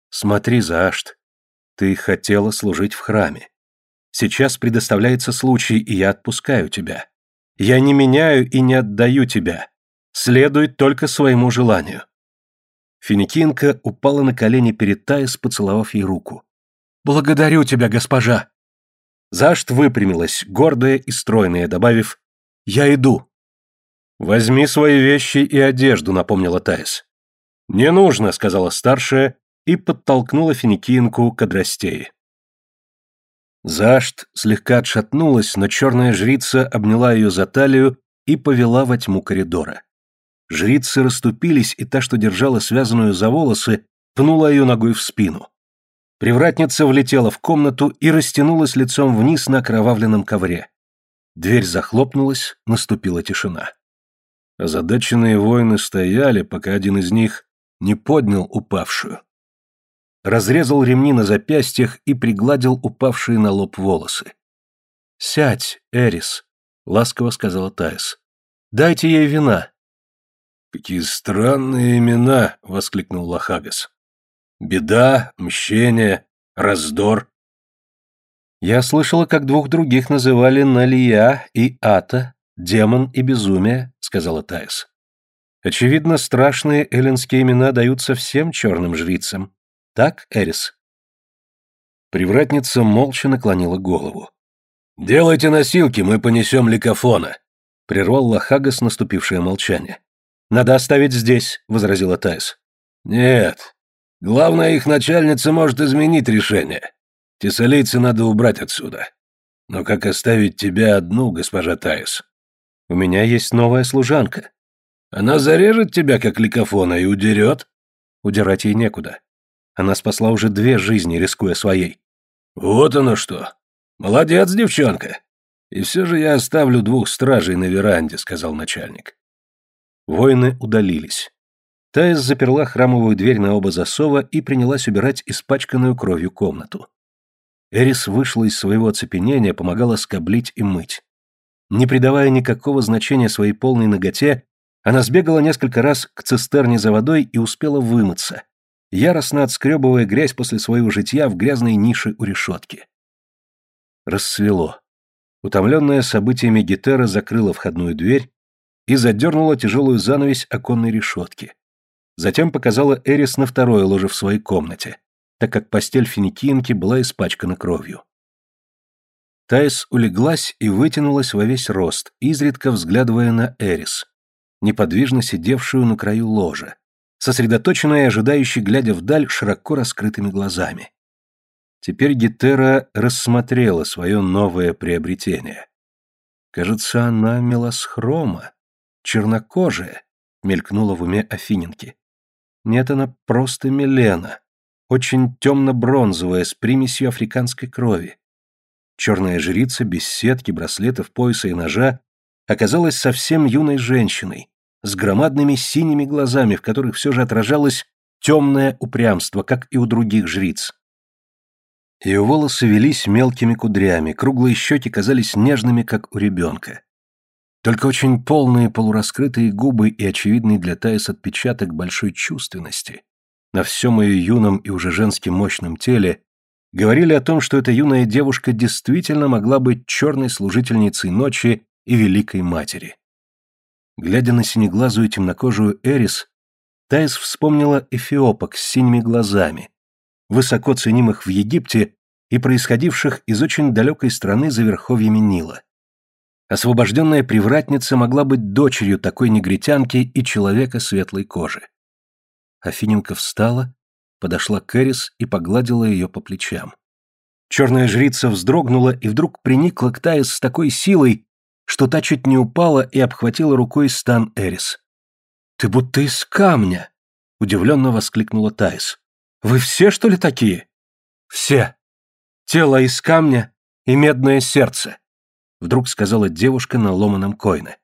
«Смотри, Заашт, ты хотела служить в храме. Сейчас предоставляется случай, и я отпускаю тебя. Я не меняю и не отдаю тебя. Следуй только своему желанию. Финикинка упала на колени перед Таис, поцеловав ей руку. «Благодарю тебя, госпожа!» Зашт выпрямилась, гордая и стройная, добавив «Я иду». «Возьми свои вещи и одежду», — напомнила Таис. «Не нужно», — сказала старшая и подтолкнула Финикинку к Адрастее. Зашт слегка отшатнулась, но черная жрица обняла ее за талию и повела во тьму коридора. Жрицы расступились, и та, что держала связанную за волосы, пнула ее ногой в спину. Привратница влетела в комнату и растянулась лицом вниз на окровавленном ковре. Дверь захлопнулась, наступила тишина. Озадаченные воины стояли, пока один из них не поднял упавшую. Разрезал ремни на запястьях и пригладил упавшие на лоб волосы. «Сядь, Эрис», — ласково сказала Таис. «Дайте ей вина, «Какие странные имена!» — воскликнул Лохагас. «Беда, мщение, раздор». «Я слышала, как двух других называли Налия и Ата», демон и безумие», — сказала Таис. «Очевидно, страшные эллинские имена даются всем черным жрицам. Так, Эрис?» Привратница молча наклонила голову. «Делайте носилки, мы понесем ликофона», — прервал Лохагас наступившее молчание. «Надо оставить здесь», — возразила Таис. «Нет. Главное, их начальница может изменить решение. Тессалийца надо убрать отсюда. Но как оставить тебя одну, госпожа Таис? У меня есть новая служанка. Она зарежет тебя, как ликофона, и удерет? Удирать ей некуда. Она спасла уже две жизни, рискуя своей. Вот оно что. Молодец, девчонка. И все же я оставлю двух стражей на веранде, сказал начальник. Воины удалились. Таис заперла храмовую дверь на оба засова и принялась убирать испачканную кровью комнату. Эрис вышла из своего оцепенения, помогала скоблить и мыть. Не придавая никакого значения своей полной ноготе, она сбегала несколько раз к цистерне за водой и успела вымыться, яростно отскребывая грязь после своего житья в грязной нише у решетки. Рассвело. Утомленная событиями Гетера закрыла входную дверь и задернула тяжелую занавесь оконной решетки. Затем показала Эрис на второе ложе в своей комнате, так как постель финикинки была испачкана кровью. Тайс улеглась и вытянулась во весь рост, изредка взглядывая на Эрис, неподвижно сидевшую на краю ложа, сосредоточенная и ожидающей, глядя вдаль широко раскрытыми глазами. Теперь Гетера рассмотрела свое новое приобретение. Кажется, она мелосхрома, чернокожая, мелькнула в уме Афиненки. Нет, она просто Милена, очень темно-бронзовая, с примесью африканской крови. Черная жрица без сетки, браслетов, пояса и ножа оказалась совсем юной женщиной, с громадными синими глазами, в которых все же отражалось темное упрямство, как и у других жриц. Ее волосы велись мелкими кудрями, круглые щеки казались нежными, как у ребенка. Только очень полные полураскрытые губы и очевидный для Таис отпечаток большой чувственности на всем ее юном и уже женским мощном теле говорили о том, что эта юная девушка действительно могла быть черной служительницей ночи и великой матери. Глядя на синеглазую темнокожую Эрис, Таис вспомнила эфиопок с синими глазами, высоко ценимых в Египте и происходивших из очень далекой страны за верховьями Нила. Освобожденная привратница могла быть дочерью такой негритянки и человека светлой кожи. Афиненко встала, подошла к Эрис и погладила ее по плечам. Черная жрица вздрогнула и вдруг приникла к Таис с такой силой, что та чуть не упала и обхватила рукой стан Эрис. «Ты будто из камня!» — удивленно воскликнула Таис. «Вы все, что ли, такие?» «Все. Тело из камня и медное сердце», — вдруг сказала девушка на ломаном койне.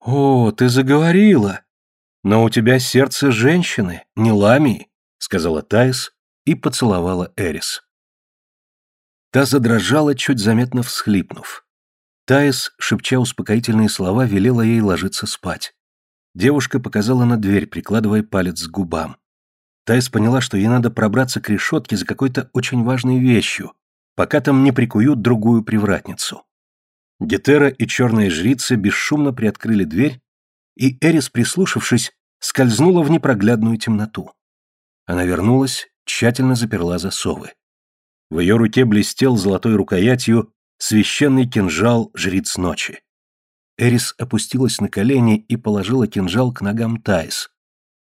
«О, ты заговорила!» «Но у тебя сердце женщины, не ламии», — сказала Таис и поцеловала Эрис. Та задрожала, чуть заметно всхлипнув. Таис, шепча успокоительные слова, велела ей ложиться спать. Девушка показала на дверь, прикладывая палец к губам. Таис поняла, что ей надо пробраться к решетке за какой-то очень важной вещью, пока там не прикуют другую привратницу. Гетера и черная жрица бесшумно приоткрыли дверь, и Эрис, прислушавшись, скользнула в непроглядную темноту. Она вернулась, тщательно заперла засовы. В ее руке блестел золотой рукоятью священный кинжал жриц ночи. Эрис опустилась на колени и положила кинжал к ногам Таис.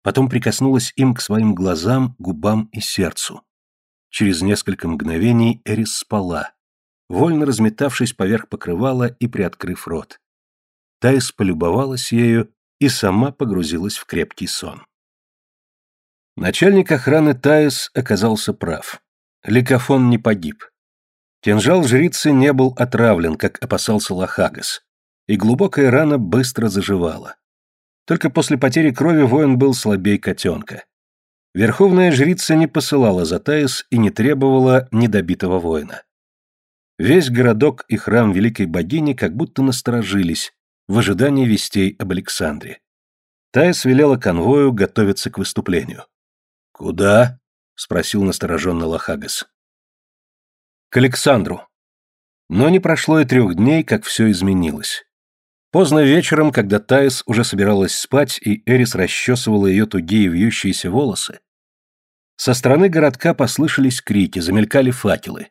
Потом прикоснулась им к своим глазам, губам и сердцу. Через несколько мгновений Эрис спала, вольно разметавшись поверх покрывала и приоткрыв рот. Таис полюбовалась ею и сама погрузилась в крепкий сон. Начальник охраны Таис оказался прав. Ликофон не погиб. Кинжал жрицы не был отравлен, как опасался Лохагас, и глубокая рана быстро заживала. Только после потери крови воин был слабей котенка. Верховная жрица не посылала за Таис и не требовала недобитого воина. Весь городок и храм великой богини как будто насторожились, в ожидании вестей об Александре. Таис велела конвою готовиться к выступлению. «Куда?» — спросил настороженно Лохагас. «К Александру». Но не прошло и трех дней, как все изменилось. Поздно вечером, когда Таис уже собиралась спать, и Эрис расчесывала ее тугие вьющиеся волосы, со стороны городка послышались крики, замелькали факелы.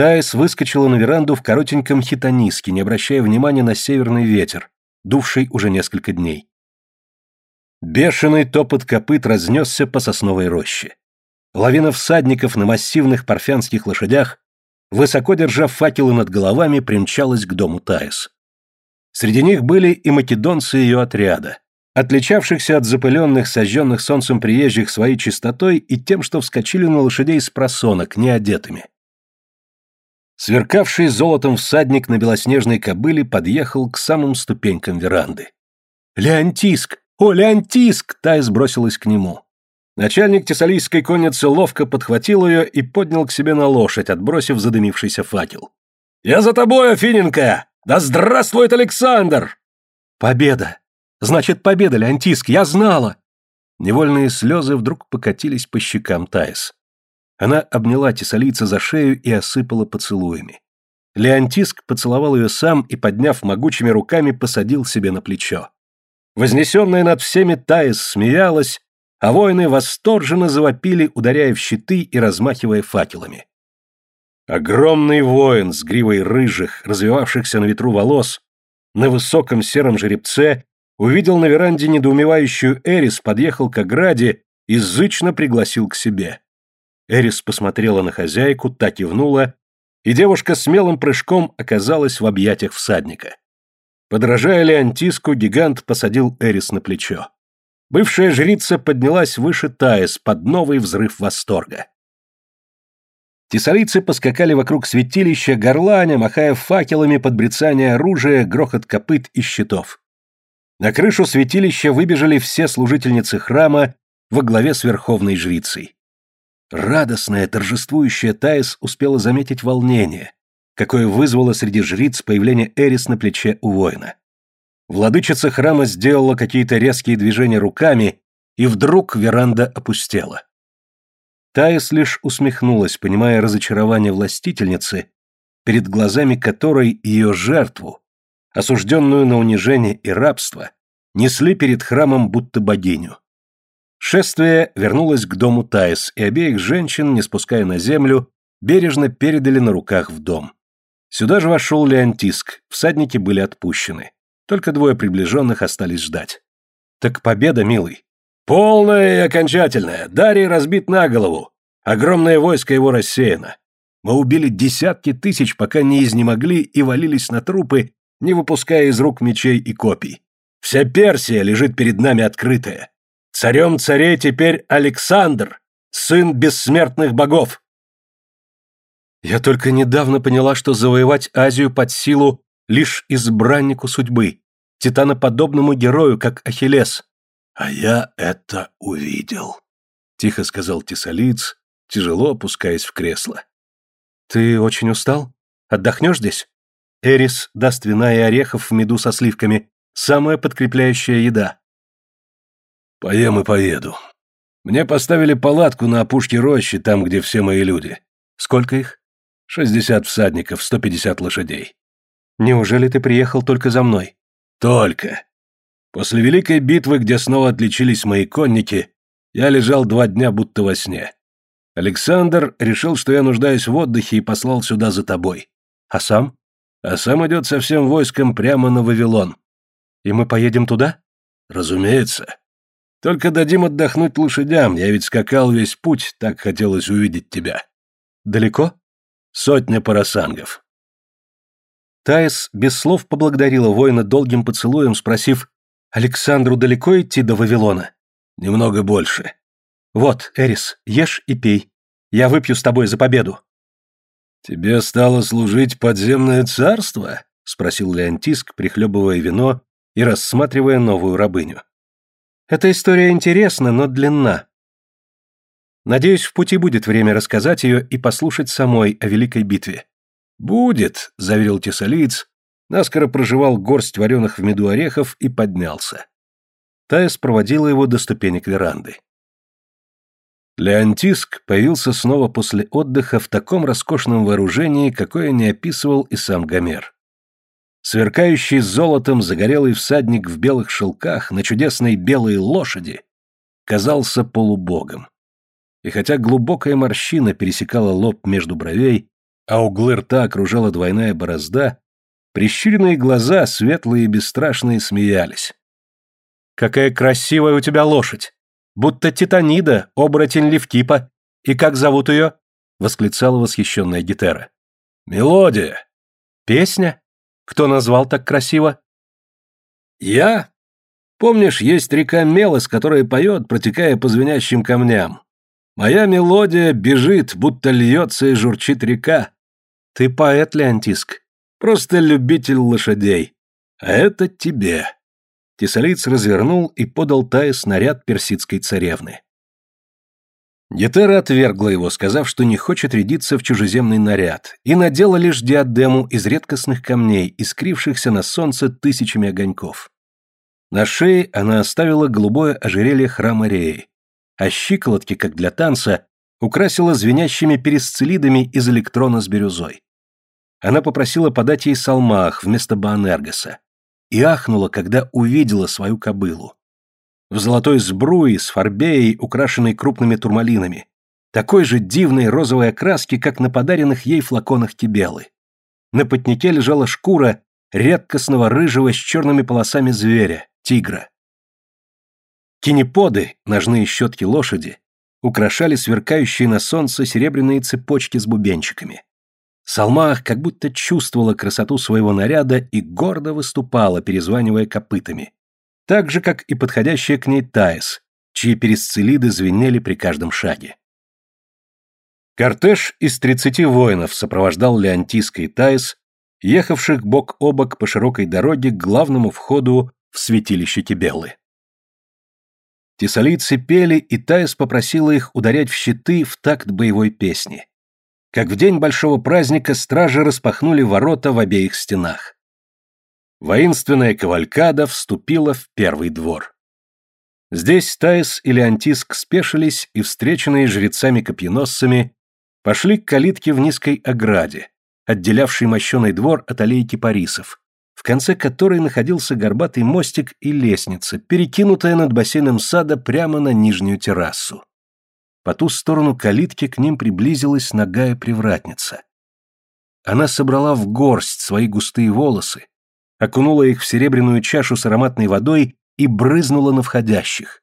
Таис выскочила на веранду в коротеньком хитониске, не обращая внимания на северный ветер, дувший уже несколько дней. Бешеный топот копыт разнесся по сосновой роще. Лавина всадников на массивных парфянских лошадях, высоко держа факелы над головами, примчалась к дому Таис. Среди них были и македонцы ее отряда, отличавшихся от запыленных, сожженных солнцем приезжих своей чистотой и тем, что вскочили на лошадей с просонок, неодетыми. Сверкавший золотом всадник на белоснежной кобыле подъехал к самым ступенькам веранды. «Леонтиск! О, Леонтиск!» Тай сбросилась к нему. Начальник тессалийской конницы ловко подхватил ее и поднял к себе на лошадь, отбросив задымившийся факел. «Я за тобой, Афиненко! Да здравствует Александр!» «Победа! Значит, победа, Леонтиск, я знала!» Невольные слезы вдруг покатились по щекам Таис. Она обняла Тесалийца за шею и осыпала поцелуями. Леонтиск поцеловал ее сам и, подняв могучими руками, посадил себе на плечо. Вознесенная над всеми Таис смеялась, а воины восторженно завопили, ударяя в щиты и размахивая факелами. Огромный воин с гривой рыжих, развивавшихся на ветру волос, на высоком сером жеребце увидел на веранде недоумевающую Эрис, подъехал к ограде и зычно пригласил к себе. Эрис посмотрела на хозяйку, та кивнула, и девушка смелым прыжком оказалась в объятиях всадника. Подражая Леонтиску, гигант посадил Эрис на плечо. Бывшая жрица поднялась выше Таис под новый взрыв восторга. Тесалийцы поскакали вокруг святилища, горланя, махая факелами под брецание оружия, грохот копыт и щитов. На крышу святилища выбежали все служительницы храма во главе с верховной жрицей. Радостная, торжествующая Таис успела заметить волнение, какое вызвало среди жриц появление Эрис на плече у воина. Владычица храма сделала какие-то резкие движения руками, и вдруг веранда опустела. Таис лишь усмехнулась, понимая разочарование властительницы, перед глазами которой ее жертву, осужденную на унижение и рабство, несли перед храмом будто богиню. Шествие вернулось к дому Таис, и обеих женщин, не спуская на землю, бережно передали на руках в дом. Сюда же вошел Леонтиск, всадники были отпущены. Только двое приближенных остались ждать. «Так победа, милый!» «Полная и окончательная! Дарий разбит на голову! Огромное войско его рассеяно! Мы убили десятки тысяч, пока не изнемогли и валились на трупы, не выпуская из рук мечей и копий. Вся Персия лежит перед нами открытая. Царем царей теперь Александр, сын бессмертных богов. Я только недавно поняла, что завоевать Азию под силу лишь избраннику судьбы, титаноподобному герою, как Ахиллес. А я это увидел, тихо сказал Тесалиц, тяжело опускаясь в кресло. Ты очень устал? Отдохнешь здесь? Эрис даст вина и орехов в меду со сливками. Самая подкрепляющая еда. Поем и поеду. Мне поставили палатку на опушке рощи, там, где все мои люди. Сколько их? Шестьдесят всадников, сто пятьдесят лошадей. Неужели ты приехал только за мной? Только. После великой битвы, где снова отличились мои конники, я лежал два дня будто во сне. Александр решил, что я нуждаюсь в отдыхе и послал сюда за тобой. А сам? а сам идет со всем войском прямо на Вавилон. И мы поедем туда? Разумеется. Только дадим отдохнуть лошадям, я ведь скакал весь путь, так хотелось увидеть тебя. Далеко? Сотня парасангов. Таис без слов поблагодарила воина долгим поцелуем, спросив, «Александру далеко идти до Вавилона?» «Немного больше». «Вот, Эрис, ешь и пей. Я выпью с тобой за победу». «Тебе стало служить подземное царство?» — спросил Леонтиск, прихлебывая вино и рассматривая новую рабыню. «Эта история интересна, но длинна. Надеюсь, в пути будет время рассказать ее и послушать самой о великой битве». «Будет», — заверил Тесалиец, наскоро проживал горсть вареных в меду орехов и поднялся. Таис проводила его до ступенек веранды. Леонтиск появился снова после отдыха в таком роскошном вооружении, какое не описывал и сам Гомер. Сверкающий золотом загорелый всадник в белых шелках на чудесной белой лошади казался полубогом. И хотя глубокая морщина пересекала лоб между бровей, а углы рта окружала двойная борозда, прищуренные глаза, светлые и бесстрашные, смеялись. «Какая красивая у тебя лошадь! Будто титанида, оборотень Левкипа. И как зовут ее?» — восклицала восхищенная Гетера. «Мелодия». «Песня? Кто назвал так красиво?» «Я? Помнишь, есть река Мелос, которая поет, протекая по звенящим камням? Моя мелодия бежит, будто льется и журчит река. Ты поэт, Леонтиск. Просто любитель лошадей. А это тебе». Тесалиц развернул и подал Тае снаряд персидской царевны. Гетера отвергла его, сказав, что не хочет рядиться в чужеземный наряд, и надела лишь диадему из редкостных камней, искрившихся на солнце тысячами огоньков. На шее она оставила голубое ожерелье храма Реи, а щиколотки, как для танца, украсила звенящими перисцилидами из электрона с бирюзой. Она попросила подать ей салмах вместо Баанергоса и ахнула, когда увидела свою кобылу в золотой сбруе с фарбеей, украшенной крупными турмалинами, такой же дивной розовой окраски, как на подаренных ей флаконах Тибелы. На потнике лежала шкура редкостного рыжего с черными полосами зверя, тигра. Кинеподы, ножные щетки лошади, украшали сверкающие на солнце серебряные цепочки с бубенчиками. Салмах как будто чувствовала красоту своего наряда и гордо выступала, перезванивая копытами так же, как и подходящая к ней Таис, чьи перисцилиды звенели при каждом шаге. Кортеж из тридцати воинов сопровождал Леонтиска и Таис, ехавших бок о бок по широкой дороге к главному входу в святилище Тибеллы. Тесалийцы пели, и Таис попросила их ударять в щиты в такт боевой песни. Как в день большого праздника стражи распахнули ворота в обеих стенах воинственная кавалькада вступила в первый двор. Здесь Таис и Леонтиск спешились и, встреченные жрецами-копьеносцами, пошли к калитке в низкой ограде, отделявшей мощеный двор от аллеи кипарисов, в конце которой находился горбатый мостик и лестница, перекинутая над бассейном сада прямо на нижнюю террасу. По ту сторону калитки к ним приблизилась ногая привратница. Она собрала в горсть свои густые волосы, окунула их в серебряную чашу с ароматной водой и брызнула на входящих.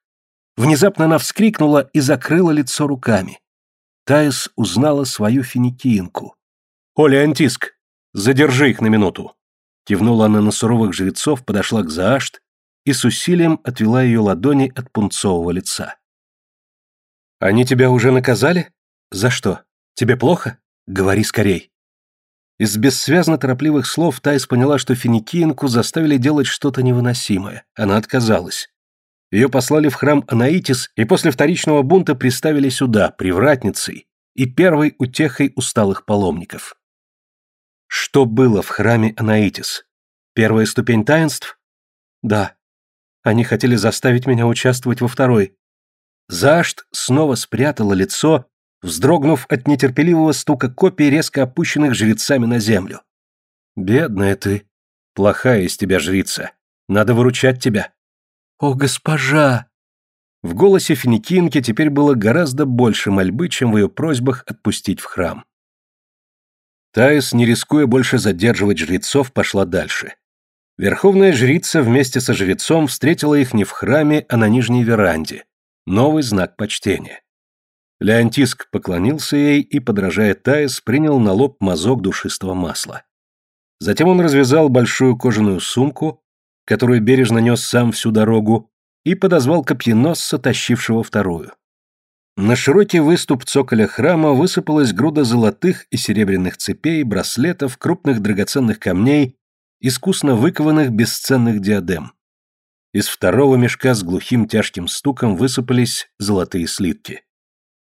Внезапно она вскрикнула и закрыла лицо руками. Таис узнала свою финикиенку. «Оля, Антиск, задержи их на минуту!» Кивнула она на суровых жрецов, подошла к Заашт и с усилием отвела ее ладони от пунцового лица. «Они тебя уже наказали? За что? Тебе плохо? Говори скорей!» Из бессвязно торопливых слов Тайс поняла, что финикиенку заставили делать что-то невыносимое. Она отказалась. Ее послали в храм Анаитис и после вторичного бунта приставили сюда, привратницей и первой утехой усталых паломников. Что было в храме Анаитис? Первая ступень таинств? Да. Они хотели заставить меня участвовать во второй. Зашт снова спрятала лицо вздрогнув от нетерпеливого стука копий, резко опущенных жрецами на землю. «Бедная ты. Плохая из тебя жрица. Надо выручать тебя». «О, госпожа!» В голосе Финикинки теперь было гораздо больше мольбы, чем в ее просьбах отпустить в храм. Таис, не рискуя больше задерживать жрецов, пошла дальше. Верховная жрица вместе со жрецом встретила их не в храме, а на нижней веранде. Новый знак почтения. Леонтиск поклонился ей и, подражая Таис, принял на лоб мазок душистого масла. Затем он развязал большую кожаную сумку, которую бережно нес сам всю дорогу, и подозвал копьеносца, тащившего вторую. На широкий выступ цоколя храма высыпалась груда золотых и серебряных цепей, браслетов, крупных драгоценных камней, искусно выкованных бесценных диадем. Из второго мешка с глухим тяжким стуком высыпались золотые слитки.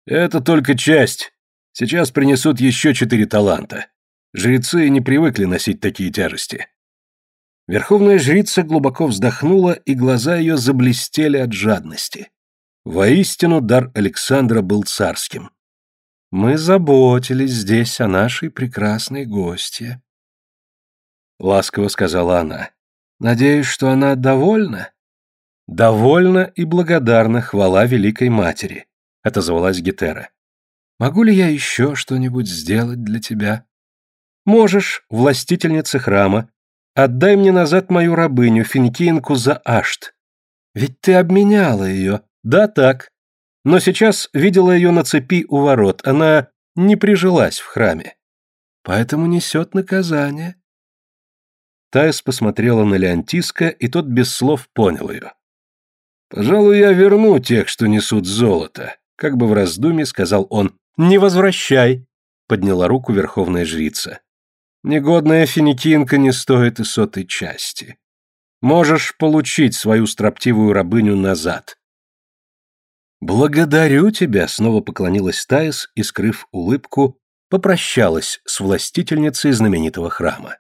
Это только часть. Сейчас принесут еще четыре таланта. Жрецы не привыкли носить такие тяжести. Верховная жрица глубоко вздохнула, и глаза ее заблестели от жадности. Воистину, дар Александра был царским. Мы заботились здесь о нашей прекрасной гостье. ласково сказала она. Надеюсь, что она довольна? Довольна и благодарна хвала Великой Матери, отозвалась Гетера. Могу ли я еще что-нибудь сделать для тебя? Можешь, властительница храма, отдай мне назад мою рабыню, финикинку за Ашт. Ведь ты обменяла ее. Да, так. Но сейчас видела ее на цепи у ворот. Она не прижилась в храме. Поэтому несет наказание. Таис посмотрела на Леонтиска, и тот без слов понял ее. «Пожалуй, я верну тех, что несут золото», — как бы в раздумье сказал он. «Не возвращай», — подняла руку верховная жрица. «Негодная финикинка не стоит и сотой части. Можешь получить свою строптивую рабыню назад». «Благодарю тебя», — снова поклонилась Таис и, скрыв улыбку, попрощалась с властительницей знаменитого храма.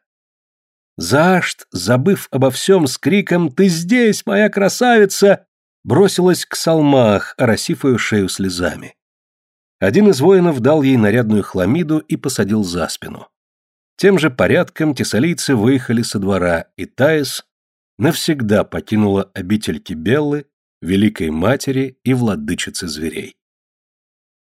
Заашт, забыв обо всем с криком «Ты здесь, моя красавица!» Бросилась к Салмах, оросив ее шею слезами. Один из воинов дал ей нарядную хламиду и посадил за спину. Тем же порядком тессалийцы выехали со двора, и Таис навсегда покинула обитель Кибеллы, Великой Матери и Владычицы Зверей.